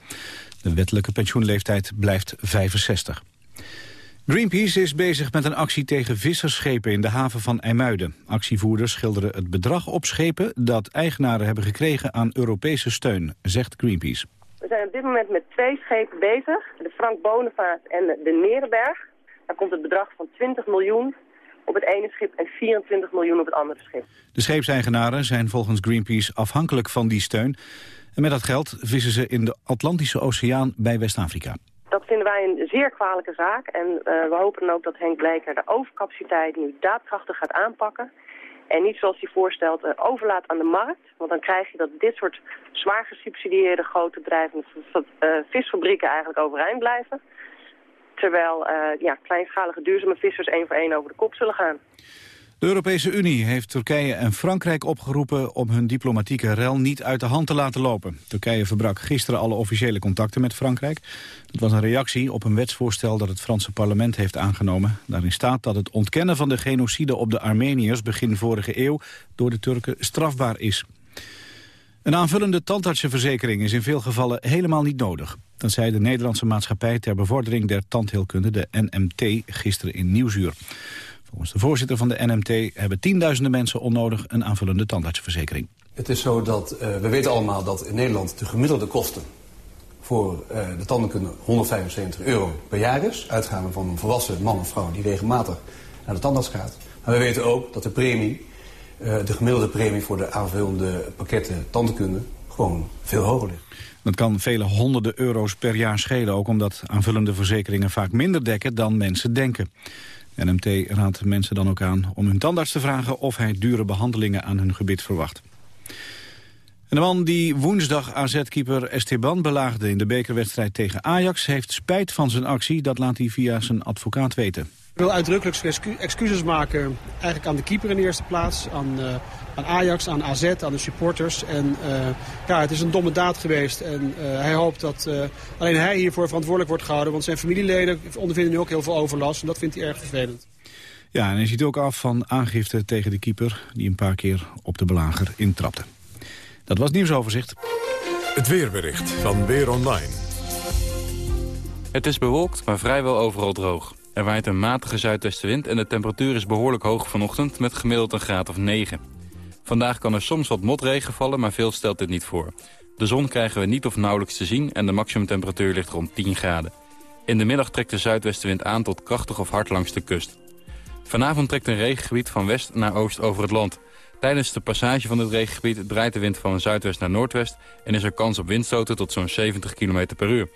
De wettelijke pensioenleeftijd blijft 65. Greenpeace is bezig met een actie tegen vissersschepen in de haven van IJmuiden. Actievoerders schilderen het bedrag op schepen dat eigenaren hebben gekregen aan Europese steun, zegt Greenpeace. We zijn op dit moment met twee schepen bezig. De Frank Bonenvaart en de Nerenberg. Daar komt het bedrag van 20 miljoen op het ene schip en 24 miljoen op het andere schip. De scheepseigenaren zijn volgens Greenpeace afhankelijk van die steun. En met dat geld vissen ze in de Atlantische Oceaan bij West-Afrika. Dat vinden wij een zeer kwalijke zaak. En uh, we hopen dan ook dat Henk Bleker de overcapaciteit nu daadkrachtig gaat aanpakken. En niet zoals hij voorstelt uh, overlaat aan de markt. Want dan krijg je dat dit soort zwaar gesubsidieerde grote bedrijven, uh, visfabrieken eigenlijk overeind blijven. Terwijl uh, ja, kleinschalige duurzame vissers één voor één over de kop zullen gaan. De Europese Unie heeft Turkije en Frankrijk opgeroepen om hun diplomatieke rel niet uit de hand te laten lopen. Turkije verbrak gisteren alle officiële contacten met Frankrijk. Dat was een reactie op een wetsvoorstel dat het Franse parlement heeft aangenomen. Daarin staat dat het ontkennen van de genocide op de Armeniërs begin vorige eeuw door de Turken strafbaar is. Een aanvullende tandartsenverzekering is in veel gevallen helemaal niet nodig. Dat zei de Nederlandse maatschappij ter bevordering der tandheelkunde, de NMT, gisteren in Nieuwsuur. Volgens de voorzitter van de NMT hebben tienduizenden mensen onnodig een aanvullende tandartsenverzekering. Het is zo dat, uh, we weten allemaal dat in Nederland de gemiddelde kosten voor uh, de tandenkunde 175 euro per jaar is. Uitgaande van een volwassen man of vrouw die regelmatig naar de tandarts gaat. Maar we weten ook dat de premie, de gemiddelde premie voor de aanvullende pakketten tandenkunde gewoon veel hoger ligt. Dat kan vele honderden euro's per jaar schelen, ook omdat aanvullende verzekeringen vaak minder dekken dan mensen denken. NMT raadt mensen dan ook aan om hun tandarts te vragen of hij dure behandelingen aan hun gebit verwacht. De man die woensdag AZ-keeper Esteban belaagde in de bekerwedstrijd tegen Ajax heeft spijt van zijn actie, dat laat hij via zijn advocaat weten. Ik wil uitdrukkelijk excuses maken eigenlijk aan de keeper in de eerste plaats, aan, uh, aan Ajax, aan AZ, aan de supporters. En uh, ja, het is een domme daad geweest en uh, hij hoopt dat alleen hij hiervoor verantwoordelijk wordt gehouden. Want zijn familieleden ondervinden nu ook heel veel overlast en dat vindt hij erg vervelend. Ja, en hij ziet ook af van aangifte tegen de keeper die een paar keer op de belager intrapte. Dat was het nieuwsoverzicht. Het weerbericht van Weer Online. Het is bewolkt, maar vrijwel overal droog. Er waait een matige zuidwestenwind en de temperatuur is behoorlijk hoog vanochtend met gemiddeld een graad of 9. Vandaag kan er soms wat motregen vallen, maar veel stelt dit niet voor. De zon krijgen we niet of nauwelijks te zien en de maximumtemperatuur ligt rond 10 graden. In de middag trekt de zuidwestenwind aan tot krachtig of hard langs de kust. Vanavond trekt een regengebied van west naar oost over het land. Tijdens de passage van dit regengebied draait de wind van zuidwest naar noordwest... en is er kans op windstoten tot zo'n 70 km per uur.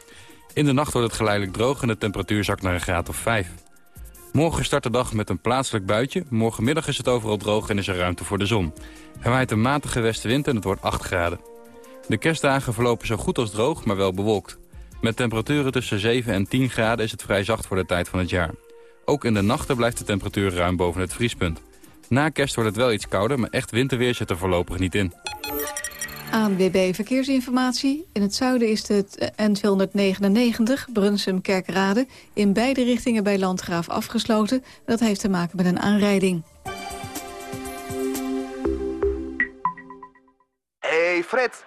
In de nacht wordt het geleidelijk droog en de temperatuur zakt naar een graad of 5. Morgen start de dag met een plaatselijk buitje. Morgenmiddag is het overal droog en is er ruimte voor de zon. Er waait een matige westenwind en het wordt 8 graden. De kerstdagen verlopen zo goed als droog, maar wel bewolkt. Met temperaturen tussen 7 en 10 graden is het vrij zacht voor de tijd van het jaar. Ook in de nachten blijft de temperatuur ruim boven het vriespunt. Na kerst wordt het wel iets kouder, maar echt winterweer zit er voorlopig niet in. ANWB Verkeersinformatie. In het zuiden is het N299 Brunsum-Kerkrade... in beide richtingen bij Landgraaf afgesloten. Dat heeft te maken met een aanrijding. hey Fred,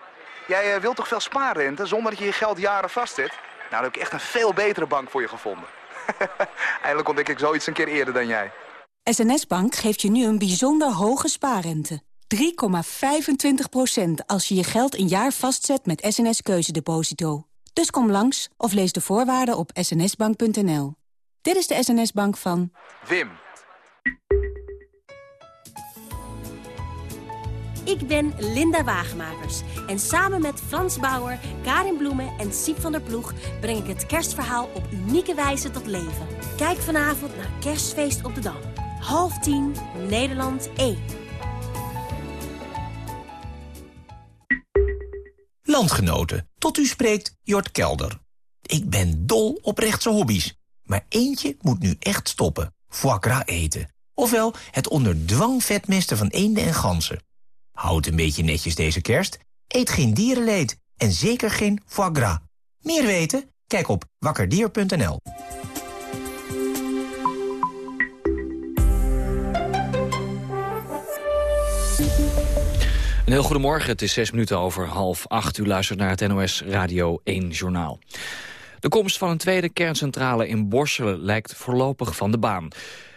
jij eh, wilt toch veel spaarrente zonder dat je je geld jaren vastzet? Nou, dan heb ik echt een veel betere bank voor je gevonden. Eindelijk ontdek ik zoiets een keer eerder dan jij. SNS Bank geeft je nu een bijzonder hoge spaarrente. 3,25% als je je geld een jaar vastzet met SNS Keuzedeposito. Dus kom langs of lees de voorwaarden op snsbank.nl. Dit is de SNS Bank van... Wim. Ik ben Linda Wagemakers en samen met Frans Bauer, Karin Bloemen en Siep van der Ploeg... breng ik het kerstverhaal op unieke wijze tot leven. Kijk vanavond naar Kerstfeest op de Dam. Half tien, Nederland 1. Landgenoten, tot u spreekt Jort Kelder. Ik ben dol op rechtse hobby's. Maar eentje moet nu echt stoppen. Foie gras eten. Ofwel het onder dwang vetmesten van eenden en ganzen. Houd een beetje netjes deze kerst. Eet geen dierenleed. En zeker geen foie gras. Meer weten? Kijk op wakkerdier.nl. Een heel goedemorgen, het is zes minuten over half acht. U luistert naar het NOS Radio 1 Journaal. De komst van een tweede kerncentrale in Borselen lijkt voorlopig van de baan.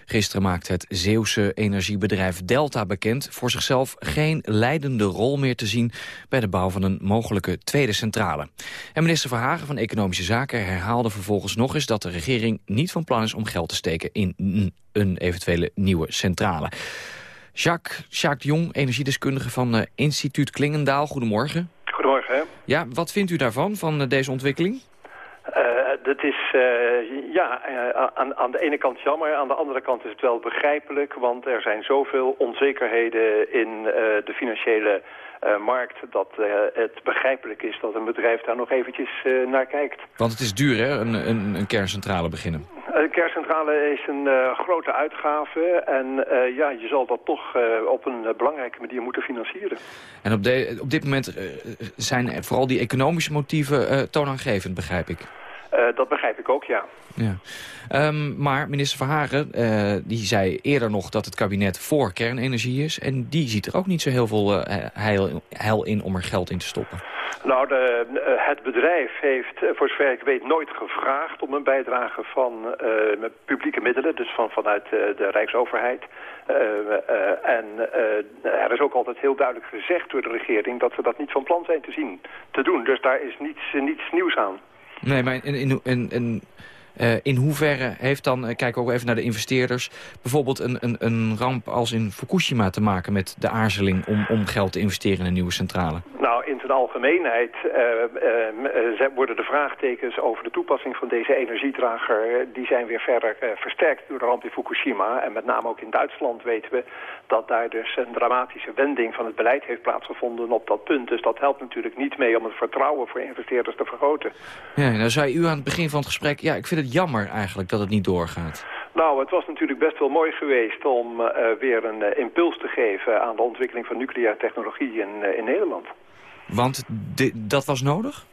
Gisteren maakte het Zeeuwse energiebedrijf Delta bekend... voor zichzelf geen leidende rol meer te zien... bij de bouw van een mogelijke tweede centrale. En minister Verhagen van Economische Zaken herhaalde vervolgens nog eens... dat de regering niet van plan is om geld te steken in een eventuele nieuwe centrale. Jacques, Jacques de Jong, energiedeskundige van uh, instituut Klingendaal. Goedemorgen. Goedemorgen. Ja, wat vindt u daarvan, van uh, deze ontwikkeling? Uh, dat is ja, aan, aan, de ene kant jammer, aan de andere kant is het wel begrijpelijk, want er zijn zoveel onzekerheden in de financiële markt dat het begrijpelijk is dat een bedrijf daar nog eventjes naar kijkt. Want het is duur hè, een, een, een kerncentrale beginnen. Een kerncentrale is een uh, grote uitgave en uh, ja, je zal dat toch uh, op een belangrijke manier moeten financieren. En op, de, op dit moment zijn vooral die economische motieven toonaangevend, begrijp ik. Dat begrijp ik ook, ja. ja. Um, maar minister Verhagen die zei eerder nog dat het kabinet voor kernenergie is. En die ziet er ook niet zo heel veel heil, heil in om er geld in te stoppen. Nou, de, het bedrijf heeft, voor zover ik weet, nooit gevraagd om een bijdrage van uh, publieke middelen, dus van, vanuit uh, de Rijksoverheid. Uh, en er is ook altijd heel duidelijk gezegd door de regering dat ze dat niet van plan zijn te zien, te doen. Dus daar is niets, niets nieuws aan. Nee, maar in, in, in, in uh, in hoeverre heeft dan, uh, kijk ook even naar de investeerders... bijvoorbeeld een, een, een ramp als in Fukushima te maken met de aarzeling... om, om geld te investeren in een nieuwe centrale? Nou, zijn algemeenheid uh, worden de vraagtekens over de toepassing van deze energiedrager... die zijn weer verder versterkt door de ramp in Fukushima. En met name ook in Duitsland weten we dat daar dus een dramatische wending van het beleid heeft plaatsgevonden op dat punt. Dus dat helpt natuurlijk niet mee om het vertrouwen voor investeerders te vergroten. Ja, nou zei u aan het begin van het gesprek... ja, ik vind het jammer eigenlijk dat het niet doorgaat. Nou, het was natuurlijk best wel mooi geweest om uh, weer een uh, impuls te geven... aan de ontwikkeling van nucleaire technologie in, uh, in Nederland. Want dat was nodig?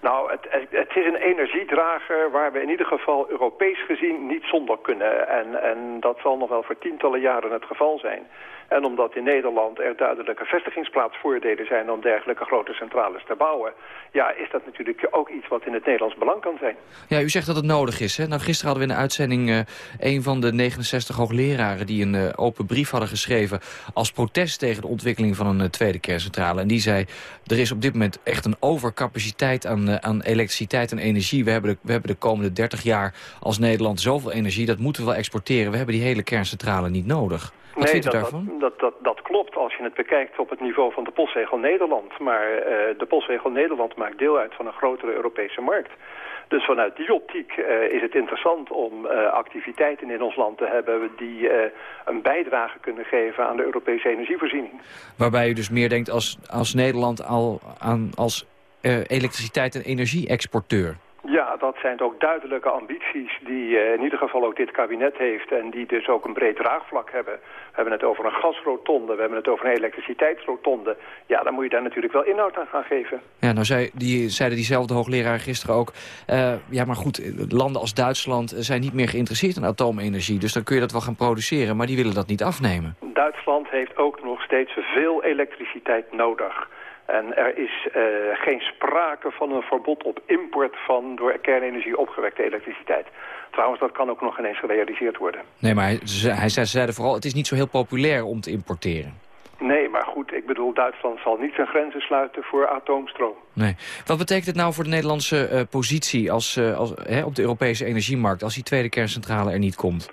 Nou, het, het, is een energiedrager waar we in ieder geval Europees gezien niet zonder kunnen. En, en dat zal nog wel voor tientallen jaren het geval zijn. En omdat in Nederland er duidelijke vestigingsplaatsvoordelen zijn om dergelijke grote centrales te bouwen, ja, is dat natuurlijk ook iets wat in het Nederlands belang kan zijn. Ja, u zegt dat het nodig is. Hè? Nou, gisteren hadden we in de uitzending uh, een van de 69 hoogleraren die een uh, open brief hadden geschreven als protest tegen de ontwikkeling van een uh, tweede kerncentrale. En die zei, er is op dit moment echt een overcapaciteit aan, aan elektriciteit en energie. We hebben, de, we hebben de komende 30 jaar als Nederland zoveel energie, dat moeten we wel exporteren. We hebben die hele kerncentrale niet nodig. Wat nee, vindt u dat, daarvan? Dat, dat, dat, dat klopt als je het bekijkt op het niveau van de postzegel Nederland. Maar uh, de postzegel Nederland maakt deel uit van een grotere Europese markt. Dus vanuit die optiek uh, is het interessant om uh, activiteiten in ons land te hebben... die een bijdrage kunnen geven aan de Europese energievoorziening. Waarbij u dus meer denkt als, als Nederland al aan, als elektriciteit- en energie-exporteur. Ja, dat zijn ook duidelijke ambities die uh, in ieder geval ook dit kabinet heeft... en die dus ook een breed draagvlak hebben. We hebben het over een gasrotonde, we hebben het over een elektriciteitsrotonde. Ja, dan moet je daar natuurlijk wel inhoud aan gaan geven. Ja, nou zei, die, zeiden diezelfde hoogleraar gisteren ook... Uh, ja, maar goed, landen als Duitsland zijn niet meer geïnteresseerd in atoomenergie... dus dan kun je dat wel gaan produceren, maar die willen dat niet afnemen. Duitsland heeft ook nog steeds veel elektriciteit nodig... En er is uh, geen sprake van een verbod op import van door kernenergie opgewekte elektriciteit. Trouwens, dat kan ook nog ineens gerealiseerd worden. Nee, maar hij, hij zei, zeiden vooral, het is niet zo heel populair om te importeren. Nee, maar goed, ik bedoel, Duitsland zal niet zijn grenzen sluiten voor atoomstroom. Nee. Wat betekent het nou voor de Nederlandse uh, positie als, uh, als, hè, op de Europese energiemarkt... als die tweede kerncentrale er niet komt?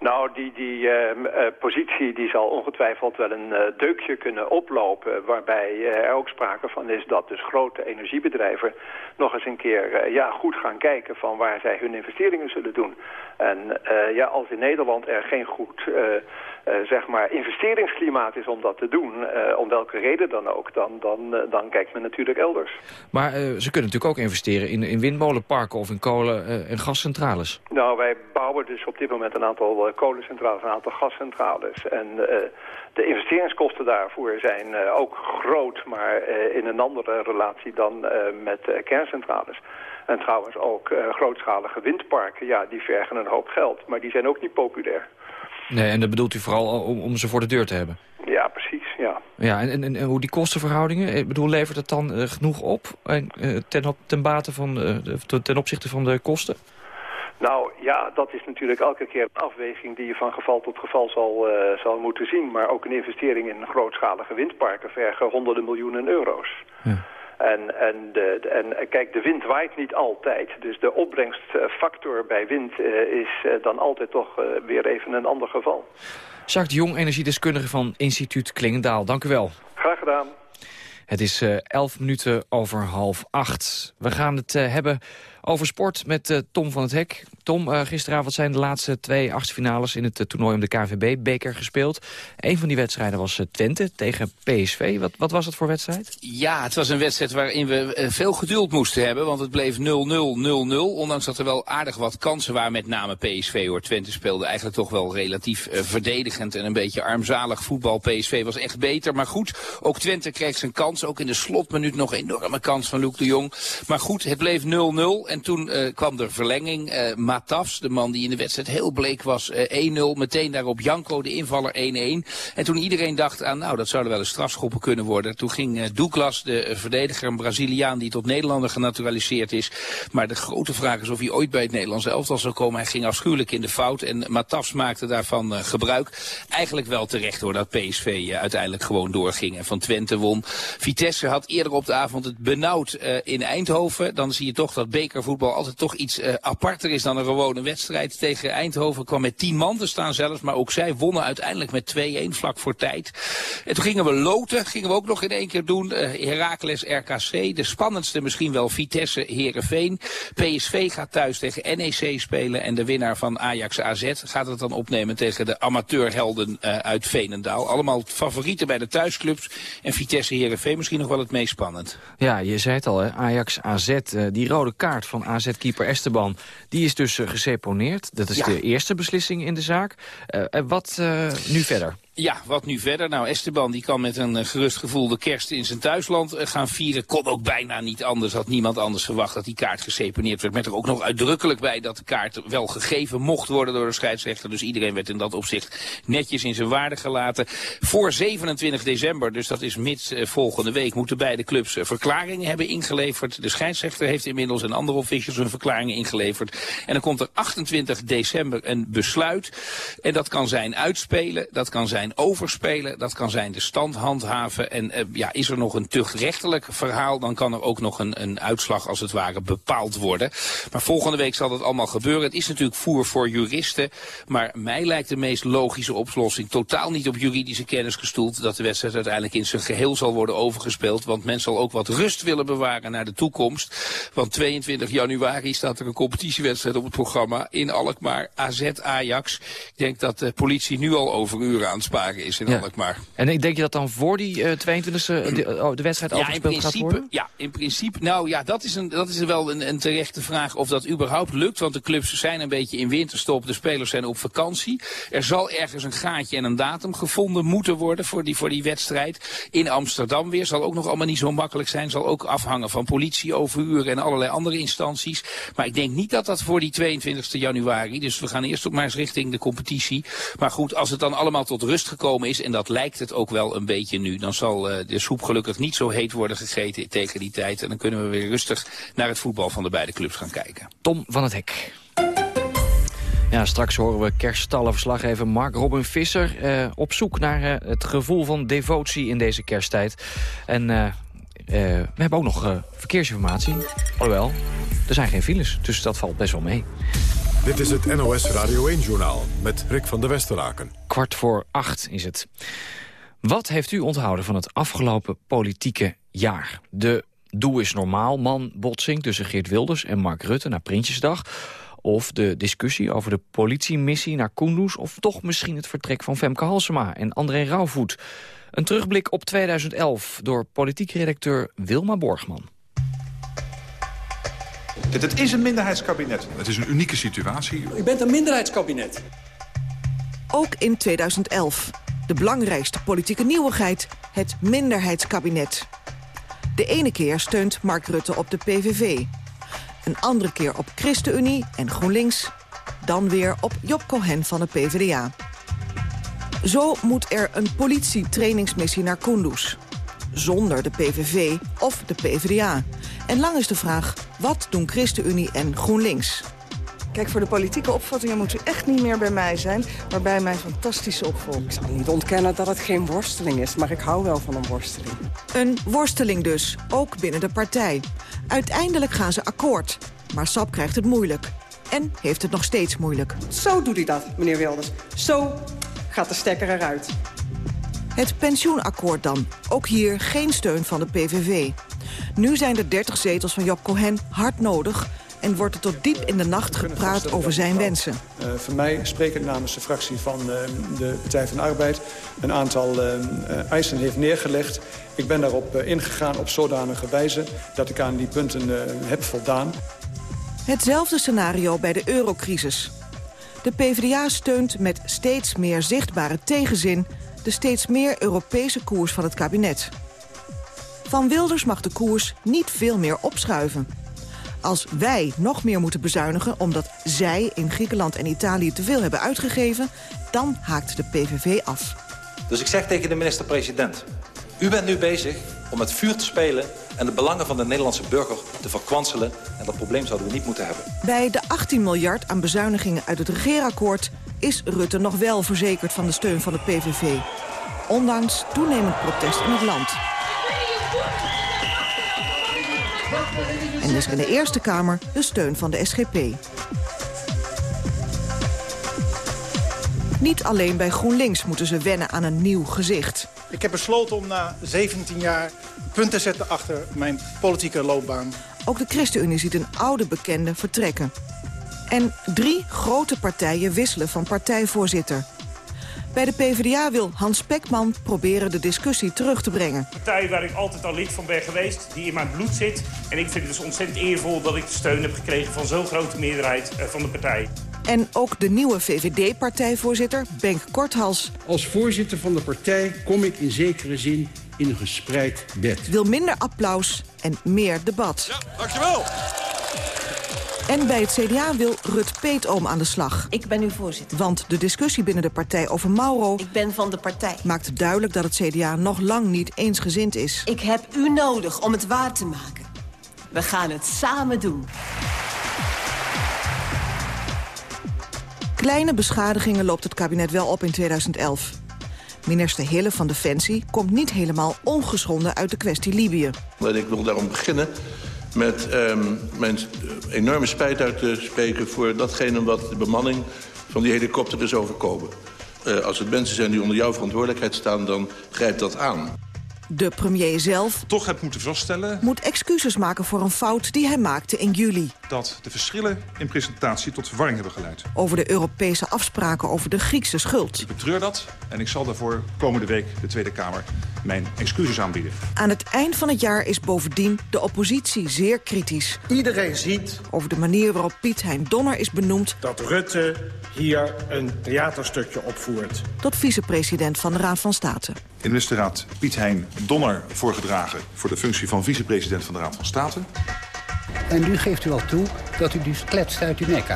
Nou, die, die uh, positie die zal ongetwijfeld wel een uh, deukje kunnen oplopen... waarbij er ook sprake van is dat dus grote energiebedrijven... nog eens een keer ja, goed gaan kijken van waar zij hun investeringen zullen doen. En ja, als in Nederland er geen goed zeg maar investeringsklimaat is om dat te doen... om welke reden dan ook, dan, dan, dan kijkt men natuurlijk elders. Maar ze kunnen natuurlijk ook investeren in, in windmolenparken of in kolen- en gascentrales. Nou, wij bouwen dus op dit moment een aantal kolencentrales, een aantal gascentrales. En de investeringskosten daarvoor zijn ook groot, maar in een andere relatie dan met kerncentrales. En trouwens ook grootschalige windparken, ja, die vergen een hoop geld, maar die zijn ook niet populair. Nee, en dat bedoelt u vooral om, om ze voor de deur te hebben? Ja, precies, ja. Ja, en, en, en hoe die kostenverhoudingen, ik bedoel, levert het dan genoeg op ten, op, ten bate van, ten opzichte van de kosten? Nou ja, dat is natuurlijk elke keer een afweging die je van geval tot geval zal, zal moeten zien. Maar ook een investering in grootschalige windparken vergen honderden miljoenen euro's. Ja. En, en, de, en kijk, de wind waait niet altijd. Dus de opbrengstfactor bij wind uh, is uh, dan altijd toch weer even een ander geval. Jacques Jong, energiedeskundige van instituut Klingendaal. Dank u wel. Graag gedaan. Het is elf minuten over half acht. We gaan het hebben over sport met uh, Tom van het Hek. Tom, uh, gisteravond zijn de laatste twee achtfinales in het uh, toernooi om de KVB-beker gespeeld. Een van die wedstrijden was Twente tegen PSV. Wat, wat was het voor wedstrijd? Ja, het was een wedstrijd waarin we veel geduld moesten hebben. Want het bleef 0-0, 0-0. Ondanks dat er wel aardig wat kansen waren, met name PSV. Hoor. Twente speelde eigenlijk toch wel relatief verdedigend en een beetje armzalig voetbal. PSV was echt beter. Maar goed, ook Twente kreeg zijn kans. Ook in de slotminuut nog een enorme kans van Luc de Jong. Maar goed, het bleef 0-0. En toen uh, kwam de verlenging. Uh, Matafs, de man die in de wedstrijd heel bleek was, uh, 1-0. Meteen daarop Janko, de invaller, 1-1. En toen iedereen dacht aan, nou, dat zouden wel eens strafschoppen kunnen worden. Toen ging Douglas, de verdediger, een Braziliaan die tot Nederlander genaturaliseerd is. Maar de grote vraag is of hij ooit bij het Nederlandse elftal zou komen. Hij ging afschuwelijk in de fout en Matafs maakte daarvan gebruik. Eigenlijk wel terecht hoor, dat PSV uiteindelijk gewoon doorging en van Twente won. Vitesse had eerder op de avond het benauwd in Eindhoven. Dan zie je toch dat bekervoetbal altijd toch iets uh, aparter is dan een gewone wedstrijd. Tegen Eindhoven kwam met tien man te staan zelfs, maar ook zij wonnen uiteindelijk met 2-1 vlak voor tijd. En toen gingen we loten, gingen we ook nog in één keer doen. Uh, Heracles RKC, de spannendste misschien wel Vitesse Herenveen. PSV gaat thuis tegen NEC spelen en de winnaar van Ajax AZ gaat het dan opnemen tegen de amateurhelden uh, uit Veenendaal. Allemaal favorieten bij de thuisclubs en Vitesse Herenveen misschien nog wel het meest spannend. Ja, je zei het al, hè? Ajax AZ, die rode kaart van AZ-keeper Esteban, die is dus uh, geseponeerd. Dat is ja. de eerste beslissing in de zaak. Uh, wat uh, nu verder? Ja, wat nu verder? Nou, Esteban die kan met een uh, gerust gevoel de kerst in zijn thuisland uh, gaan vieren. Kon ook bijna niet anders. Had niemand anders verwacht dat die kaart geseponeerd werd. Met er ook nog uitdrukkelijk bij dat de kaart wel gegeven mocht worden door de scheidsrechter. Dus iedereen werd in dat opzicht netjes in zijn waarde gelaten. Voor 27 december, dus dat is mid uh, volgende week, moeten beide clubs verklaringen hebben ingeleverd. De scheidsrechter heeft inmiddels en andere officials hun verklaringen ingeleverd. En dan komt er 28 december een besluit. En dat kan zijn uitspelen, dat kan zijn overspelen, dat kan zijn de stand handhaven. En uh, ja, is er nog een tuchtrechtelijk verhaal, dan kan er ook nog een, een uitslag als het ware bepaald worden. Maar volgende week zal dat allemaal gebeuren. Het is natuurlijk voer voor juristen, maar mij lijkt de meest logische oplossing totaal niet op juridische kennis gestoeld dat de wedstrijd uiteindelijk in zijn geheel zal worden overgespeeld. Want men zal ook wat rust willen bewaren naar de toekomst. Want 22 januari staat er een competitiewedstrijd op het programma in Alkmaar, AZ Ajax. Ik denk dat de politie nu al over uren aan het sparen is in ja. Alkmaar. En ik denk je dat dan voor die uh, 22e de, oh, de wedstrijd ja, overgespeeld principe, gaat worden? Ja, in principe. Nou ja, dat is, een, dat is wel een, een terechte vraag of dat überhaupt lukt. Want de clubs zijn een beetje in winterstop. De spelers zijn op vakantie. Er zal ergens een gaatje en een datum gevonden moeten worden voor die, voor die wedstrijd. In Amsterdam weer. Zal ook nog allemaal niet zo makkelijk zijn. Zal ook afhangen van politieoveruren en allerlei andere instanties. Maar ik denk niet dat dat voor die 22 januari. Dus we gaan eerst ook maar eens richting de competitie. Maar goed, als het dan allemaal tot rust gekomen is. En dat lijkt het ook wel een beetje nu. Dan zal uh, de soep gelukkig niet zo heet worden gegeten tegen die tijd. En dan kunnen we weer rustig naar het voetbal van de beide clubs gaan kijken. Tom van het Hek. Ja, straks horen we kerststallenverslaggever Mark Robin Visser... Uh, op zoek naar uh, het gevoel van devotie in deze kersttijd. En we hebben ook nog verkeersinformatie. Alhoewel, er zijn geen files, dus dat valt best wel mee. Dit is het NOS Radio 1-journaal met Rick van der Westeraken. Kwart voor acht is het. Wat heeft u onthouden van het afgelopen politieke jaar? De Doe is normaal man botsing tussen Geert Wilders en Mark Rutte na Prinsjesdag... Of de discussie over de politiemissie naar Kunduz... of toch misschien het vertrek van Femke Halsema en André Rauwvoet. Een terugblik op 2011 door politiek redacteur Wilma Borgman. Het is een minderheidskabinet. Het is een unieke situatie. U bent een minderheidskabinet. Ook in 2011. De belangrijkste politieke nieuwigheid, het minderheidskabinet. De ene keer steunt Mark Rutte op de PVV een andere keer op ChristenUnie en GroenLinks... dan weer op Job Cohen van de PvdA. Zo moet er een politietrainingsmissie naar Kunduz. Zonder de PVV of de PvdA. En lang is de vraag, wat doen ChristenUnie en GroenLinks? Kijk, voor de politieke opvattingen moet u echt niet meer bij mij zijn... maar bij mijn fantastische opvolger. Ik zal niet ontkennen dat het geen worsteling is... maar ik hou wel van een worsteling. Een worsteling dus, ook binnen de partij. Uiteindelijk gaan ze akkoord, maar Sap krijgt het moeilijk. En heeft het nog steeds moeilijk. Zo doet hij dat, meneer Wilders. Zo gaat de stekker eruit. Het pensioenakkoord dan. Ook hier geen steun van de PVV. Nu zijn de 30 zetels van Job Cohen hard nodig en wordt er tot diep in de nacht gepraat over zijn wensen. Uh, voor mij, sprekend namens de fractie van uh, de Partij van de Arbeid... een aantal uh, eisen heeft neergelegd. Ik ben daarop ingegaan op zodanige wijze dat ik aan die punten heb voldaan. Hetzelfde scenario bij de eurocrisis. De PvdA steunt met steeds meer zichtbare tegenzin... de steeds meer Europese koers van het kabinet. Van Wilders mag de koers niet veel meer opschuiven. Als wij nog meer moeten bezuinigen omdat zij in Griekenland en Italië te veel hebben uitgegeven, dan haakt de PVV af. Dus ik zeg tegen de minister-president, u bent nu bezig om het vuur te spelen en de belangen van de Nederlandse burger te verkwanselen. En dat probleem zouden we niet moeten hebben. Bij de 18 miljard aan bezuinigingen uit het regeerakkoord is Rutte nog wel verzekerd van de steun van de PVV. Ondanks toenemend protest in het land. En is er in de Eerste Kamer de steun van de SGP. Niet alleen bij GroenLinks moeten ze wennen aan een nieuw gezicht. Ik heb besloten om na 17 jaar punt te zetten achter mijn politieke loopbaan. Ook de ChristenUnie ziet een oude bekende vertrekken. En drie grote partijen wisselen van partijvoorzitter. Bij de PvdA wil Hans Pekman proberen de discussie terug te brengen. Een partij waar ik altijd al lid van ben geweest, die in mijn bloed zit. En ik vind het dus ontzettend eervol dat ik de steun heb gekregen van zo'n grote meerderheid eh, van de partij. En ook de nieuwe VVD-partijvoorzitter, Benk Korthals. Als voorzitter van de partij kom ik in zekere zin in een gespreid bed. Wil minder applaus en meer debat. Ja, dankjewel. En bij het CDA wil Rut Peetoom aan de slag. Ik ben uw voorzitter. Want de discussie binnen de partij over Mauro... Ik ben van de partij. ...maakt duidelijk dat het CDA nog lang niet eensgezind is. Ik heb u nodig om het waar te maken. We gaan het samen doen. Kleine beschadigingen loopt het kabinet wel op in 2011. Minister Hille van Defensie komt niet helemaal ongeschonden uit de kwestie Libië. Ik wil daarom beginnen met ehm, mijn enorme spijt uit te spreken... voor datgene wat de bemanning van die helikopter is overkomen. Uh, als het mensen zijn die onder jouw verantwoordelijkheid staan, dan grijpt dat aan. De premier zelf toch heb moeten vaststellen... moet excuses maken voor een fout die hij maakte in juli. Dat de verschillen in presentatie tot verwarring hebben geleid. Over de Europese afspraken over de Griekse schuld. Ik betreur dat en ik zal daarvoor komende week de Tweede Kamer mijn excuses aanbieden. Aan het eind van het jaar is bovendien de oppositie zeer kritisch. Iedereen ziet... Over de manier waarop Piet Hein Donner is benoemd... dat Rutte hier een theaterstukje opvoert. Tot vicepresident van de Raad van State. In de ministerraad Piet Hein Donner voorgedragen... voor de functie van vicepresident van de Raad van State. En nu geeft u al toe dat u dus kletst uit uw nek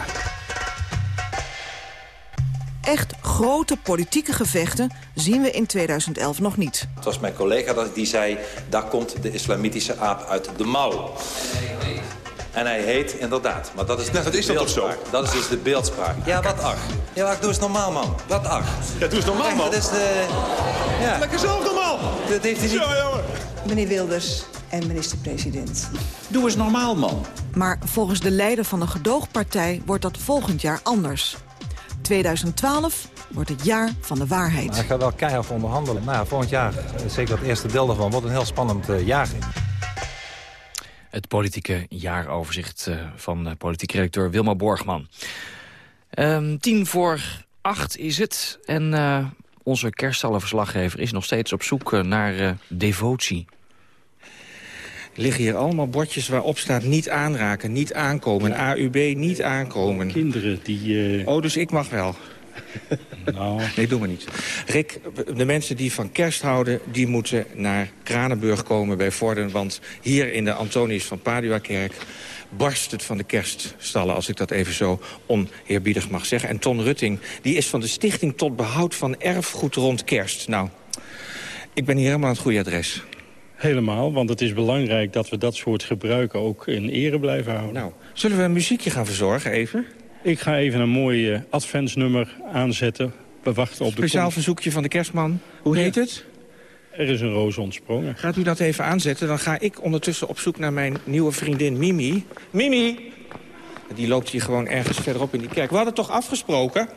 Echt grote politieke gevechten zien we in 2011 nog niet. Het was mijn collega die zei, daar komt de islamitische aap uit de mouw. En hij heet inderdaad. Maar dat is, nou, dat is dat toch zo? Dat is dus de beeldspraak. Ja, wat ach. Ja, doe eens normaal, man. Wat ach. Ja, doe eens normaal, man. Dat is de... Ja. Lekker zelf normaal. Dat heeft hij niet... Ja, jongen. Meneer Wilders en minister-president. Doe eens normaal, man. Maar volgens de leider van de gedoogpartij wordt dat volgend jaar anders. 2012 wordt het jaar van de waarheid. Maar ik ga wel keihard onderhandelen. Maar volgend jaar, zeker het eerste deel daarvan, wordt een heel spannend uh, jaar. Het politieke jaaroverzicht uh, van uh, politiek redacteur Wilma Borgman. Um, tien voor acht is het. En onze kerststallenverslaggever is nog steeds op zoek naar devotie. Liggen hier allemaal bordjes waarop staat niet aanraken, niet aankomen. AUB niet aankomen. Kinderen die... Oh, dus ik mag wel. Nou. Nee, doe maar niet. Rick, de mensen die van kerst houden... die moeten naar Kranenburg komen bij Vorden. Want hier in de Antonius van Padua-kerk barst het van de kerststallen... als ik dat even zo onheerbiedig mag zeggen. En Ton Rutting die is van de Stichting tot Behoud van Erfgoed rond Kerst. Nou, ik ben hier helemaal aan het goede adres. Helemaal, want het is belangrijk dat we dat soort gebruiken ook in ere blijven houden. Nou, zullen we een muziekje gaan verzorgen even? Ik ga even een mooi uh, adventsnummer aanzetten. We wachten op de Speciaal verzoekje van de kerstman. Hoe heet het? Er is een roos ontsprongen. Gaat u dat even aanzetten, dan ga ik ondertussen op zoek naar mijn nieuwe vriendin Mimi. Mimi! Die loopt hier gewoon ergens verderop in die kerk. We hadden toch afgesproken?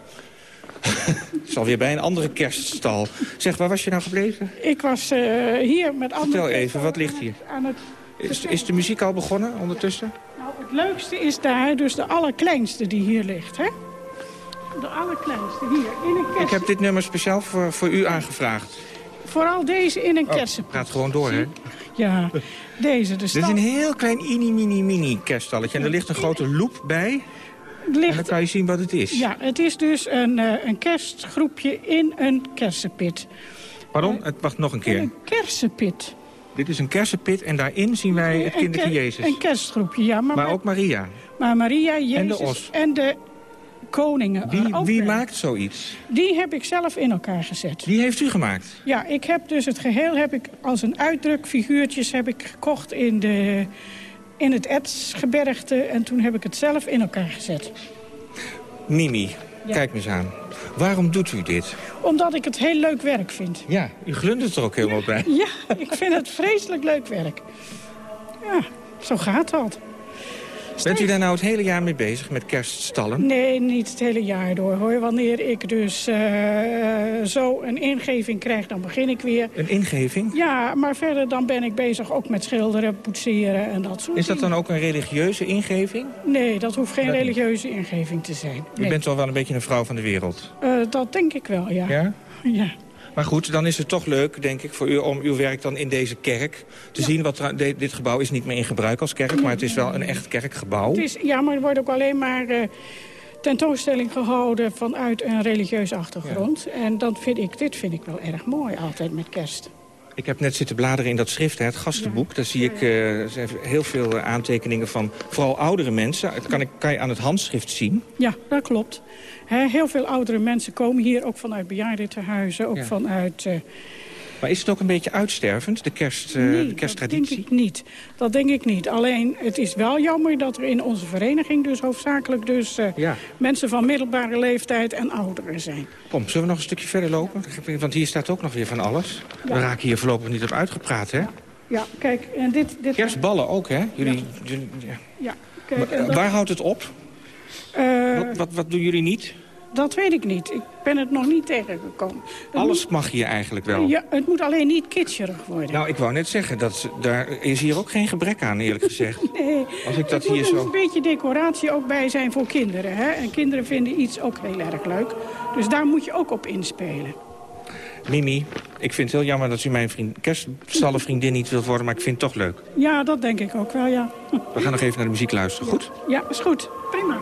Het is alweer bij een andere kerststal. Zeg, waar was je nou gebleven? Ik was uh, hier met andere... Vertel even, wat ligt hier? Aan het... is, is de muziek al begonnen ondertussen? Nou, het leukste is daar dus de allerkleinste die hier ligt, hè? De allerkleinste, hier, in een kerst. Ik heb dit nummer speciaal voor, voor u aangevraagd. Vooral deze in een oh, kersenpot. Gaat gewoon door, hè? Ja, deze. De Dit is een heel klein mini-mini-mini kerststalletje. En er ligt een grote loop bij. Ligt... En dan kan je zien wat het is. Ja, het is dus een, uh, een kerstgroepje in een kersenpit. Pardon? Het wacht nog een keer. een kersenpit. Dit is een kersenpit en daarin zien wij het kindertje Jezus. Een kerstgroepje, ja. Maar, maar ook Maria. Maar Maria, Jezus en de os. En de koningen. Wie, wie maakt zoiets? Die heb ik zelf in elkaar gezet. Die heeft u gemaakt? Ja, ik heb dus het geheel heb ik als een uitdrukfiguurtjes heb ik gekocht in, de, in het Edsgebergte. En toen heb ik het zelf in elkaar gezet. Mimi, ja. kijk me eens aan. Waarom doet u dit? Omdat ik het heel leuk werk vind. Ja, u glundert er ook helemaal bij. Ja, ik vind het vreselijk leuk werk. Ja, zo gaat dat. Bent u daar nou het hele jaar mee bezig, met kerststallen? Nee, niet het hele jaar door, hoor. Wanneer ik dus uh, zo een ingeving krijg, dan begin ik weer. Een ingeving? Ja, maar verder dan ben ik bezig ook met schilderen, poetseren en dat soort Is dat dan ook een religieuze ingeving? Nee, dat hoeft geen dat religieuze ingeving te zijn. Nee. U bent toch wel een beetje een vrouw van de wereld? Uh, dat denk ik wel, ja. Ja? Ja. Maar goed, dan is het toch leuk, denk ik, voor u om uw werk dan in deze kerk te ja. zien. Wat dit gebouw is niet meer in gebruik als kerk, maar het is wel een echt kerkgebouw. Het is, ja, maar er wordt ook alleen maar uh, tentoonstelling gehouden vanuit een religieuze achtergrond. Ja. En dan vind ik, dit vind ik wel erg mooi, altijd met kerst. Ik heb net zitten bladeren in dat schrift, hè, het gastenboek. Ja. Daar zie ik uh, heel veel aantekeningen van vooral oudere mensen. Dat kan, ik, kan je aan het handschrift zien. Ja, dat klopt. He, heel veel oudere mensen komen hier, ook vanuit bejaardentehuizen, ook ja. vanuit uh, Maar is het ook een beetje uitstervend, de, kerst, uh, nee, de kersttraditie? dat denk ik niet. Dat denk ik niet. Alleen, het is wel jammer dat er in onze vereniging dus hoofdzakelijk dus, uh, ja. mensen van middelbare leeftijd en ouderen zijn. Kom, zullen we nog een stukje verder lopen? Want hier staat ook nog weer van alles. Ja. We raken hier voorlopig niet op uitgepraat, hè? Ja, kijk, en dit... dit Kerstballen ook, hè? Jullie, jullie ja. ja kijk, dat... Waar houdt het op? Uh, wat, wat, wat doen jullie niet? Dat weet ik niet. Ik ben het nog niet tegengekomen. Het Alles moet, mag hier eigenlijk wel. Ja, het moet alleen niet kitscherig worden. Nou, ik wou net zeggen, dat, daar is hier ook geen gebrek aan, eerlijk gezegd. nee, Als ik dat er hier moet zo... een beetje decoratie ook bij zijn voor kinderen. Hè? En kinderen vinden iets ook heel erg leuk. Dus daar moet je ook op inspelen. Mimi, ik vind het heel jammer dat u mijn vriend, kerststallenvriendin niet wilt worden, maar ik vind het toch leuk. Ja, dat denk ik ook wel, ja. We gaan nog even naar de muziek luisteren, goed? Ja, is goed. Prima.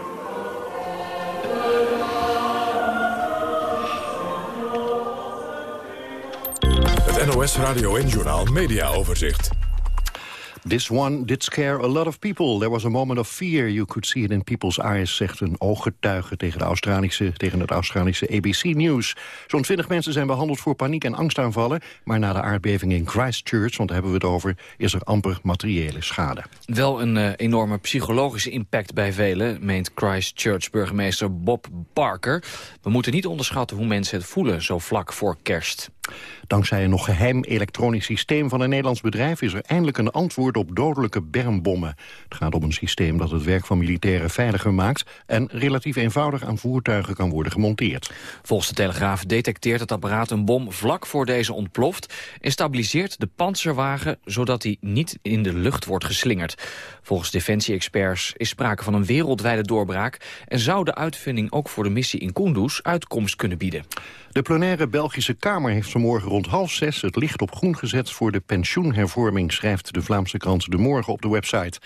NOS Radio en Journal Media Overzicht. This one did scare a lot of people. There was a moment of fear. You could see it in people's eyes, zegt een ooggetuige tegen, de Australische, tegen het Australische ABC News. Zo'n 20 mensen zijn behandeld voor paniek- en angstaanvallen. Maar na de aardbeving in Christchurch, want daar hebben we het over, is er amper materiële schade. Wel een uh, enorme psychologische impact bij velen, meent Christchurch-burgemeester Bob Barker. We moeten niet onderschatten hoe mensen het voelen zo vlak voor kerst. Dankzij een nog geheim elektronisch systeem van een Nederlands bedrijf... is er eindelijk een antwoord op dodelijke bermbommen. Het gaat om een systeem dat het werk van militairen veiliger maakt... en relatief eenvoudig aan voertuigen kan worden gemonteerd. Volgens de Telegraaf detecteert het apparaat een bom vlak voor deze ontploft... en stabiliseert de panzerwagen zodat hij niet in de lucht wordt geslingerd. Volgens defensie-experts is sprake van een wereldwijde doorbraak... en zou de uitvinding ook voor de missie in Kunduz uitkomst kunnen bieden. De plenaire Belgische Kamer heeft vanmorgen rond half zes het licht op groen gezet voor de pensioenhervorming, schrijft de Vlaamse krant De Morgen op de website.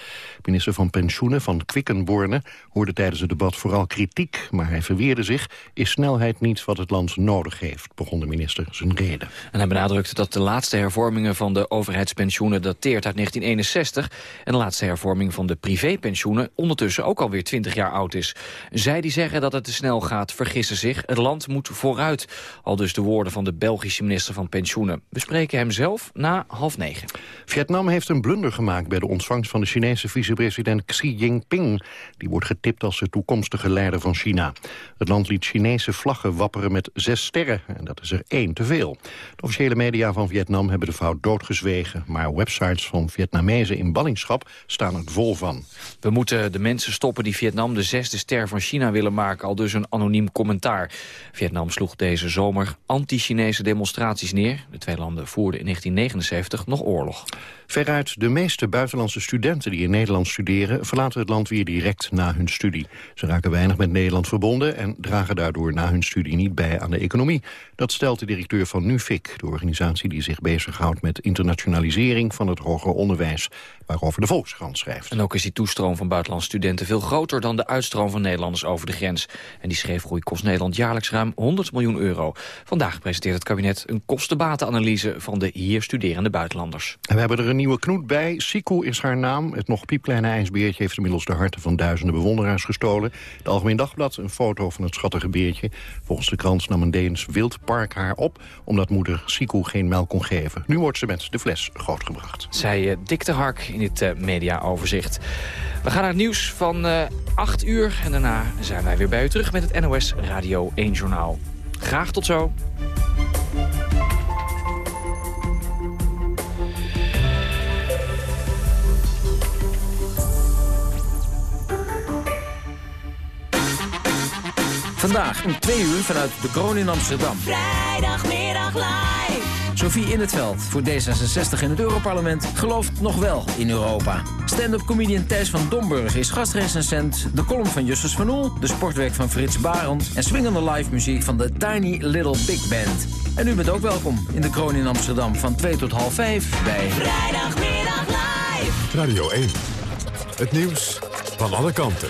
Minister van Pensioenen van Quickenborne hoorde tijdens het debat vooral kritiek, maar hij verweerde zich, is snelheid niet wat het land nodig heeft, begon de minister zijn reden. En hij benadrukte dat de laatste hervormingen van de overheidspensioenen dateert uit 1961 en de laatste hervorming van de privépensioenen ondertussen ook alweer 20 jaar oud is. Zij die zeggen dat het te snel gaat, vergissen zich. Het land moet vooruit. Al dus de woorden van de Belgische minister van Pensioenen. We spreken hem zelf na half negen. Vietnam heeft een blunder gemaakt bij de ontvangst van de Chinese vicepresident Xi Jinping. Die wordt getipt als de toekomstige leider van China. Het land liet Chinese vlaggen wapperen met zes sterren. En dat is er één te veel. De officiële media van Vietnam hebben de fout doodgezwegen. Maar websites van Vietnamezen in ballingschap staan er vol van. We moeten de mensen stoppen die Vietnam de zesde ster van China willen maken. Al dus een anoniem commentaar. Vietnam sloeg deze zomer anti-Chinese demonstraties neer. De twee landen voerden in 1979 nog oorlog. Veruit de meeste buitenlandse studenten die in Nederland studeren... verlaten het land weer direct na hun studie. Ze raken weinig met Nederland verbonden... en dragen daardoor na hun studie niet bij aan de economie. Dat stelt de directeur van NUFIC, de organisatie die zich bezighoudt... met internationalisering van het hoger onderwijs, waarover de Volkskrant schrijft. En ook is die toestroom van buitenlandse studenten veel groter... dan de uitstroom van Nederlanders over de grens. En die schreefgroei kost Nederland jaarlijks ruim 100 miljoen euro. Vandaag presenteert het kabinet een kostenbatenanalyse... van de hier studerende buitenlanders. En we hebben er een nieuwe knoet bij. Siku is haar naam. Het nog piepkleine ijsbeertje heeft inmiddels de harten van duizenden bewonderaars gestolen. Het Algemeen Dagblad een foto van het schattige beertje. Volgens de krant nam een Deens wildpark haar op... omdat moeder Siku geen melk kon geven. Nu wordt ze met de fles grootgebracht. Zij uh, dikte hark in dit uh, mediaoverzicht. We gaan naar het nieuws van uh, 8 uur. En daarna zijn wij weer bij u terug met het NOS Radio 1 Journaal. Graag tot zo. Vandaag om twee uur vanuit de Kroon in Amsterdam. Vrijdagmiddag live. Sophie in het veld voor D66 in het Europarlement gelooft nog wel in Europa. Stand-up comedian Thijs van Domburg is gastrecensent. De column van Justus van Oel, de sportwerk van Frits Barend... en swingende live muziek van de Tiny Little Big Band. En u bent ook welkom in de Kroon in Amsterdam van 2 tot half 5 bij... Vrijdagmiddag live. Radio 1. Het nieuws van alle kanten.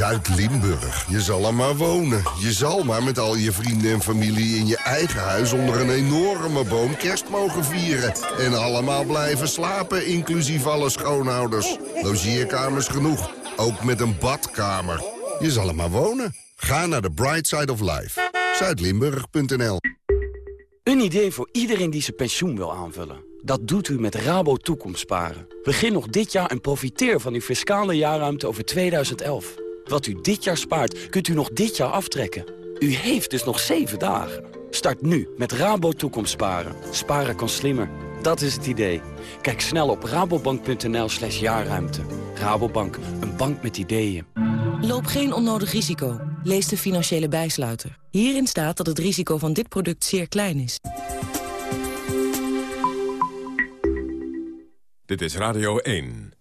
Zuid-Limburg. Je zal er maar wonen. Je zal maar met al je vrienden en familie in je eigen huis... onder een enorme boom kerst mogen vieren. En allemaal blijven slapen, inclusief alle schoonouders. Logeerkamers genoeg. Ook met een badkamer. Je zal er maar wonen. Ga naar de Bright Side of Life. Zuidlimburg.nl Een idee voor iedereen die zijn pensioen wil aanvullen. Dat doet u met Rabo Toekomstsparen. Begin nog dit jaar en profiteer van uw fiscale jaarruimte over 2011. Wat u dit jaar spaart, kunt u nog dit jaar aftrekken. U heeft dus nog 7 dagen. Start nu met Rabo Toekomstsparen. Sparen kan slimmer. Dat is het idee. Kijk snel op rabobank.nl slash jaarruimte. Rabobank, een bank met ideeën. Loop geen onnodig risico. Lees de financiële bijsluiter. Hierin staat dat het risico van dit product zeer klein is. Dit is Radio 1.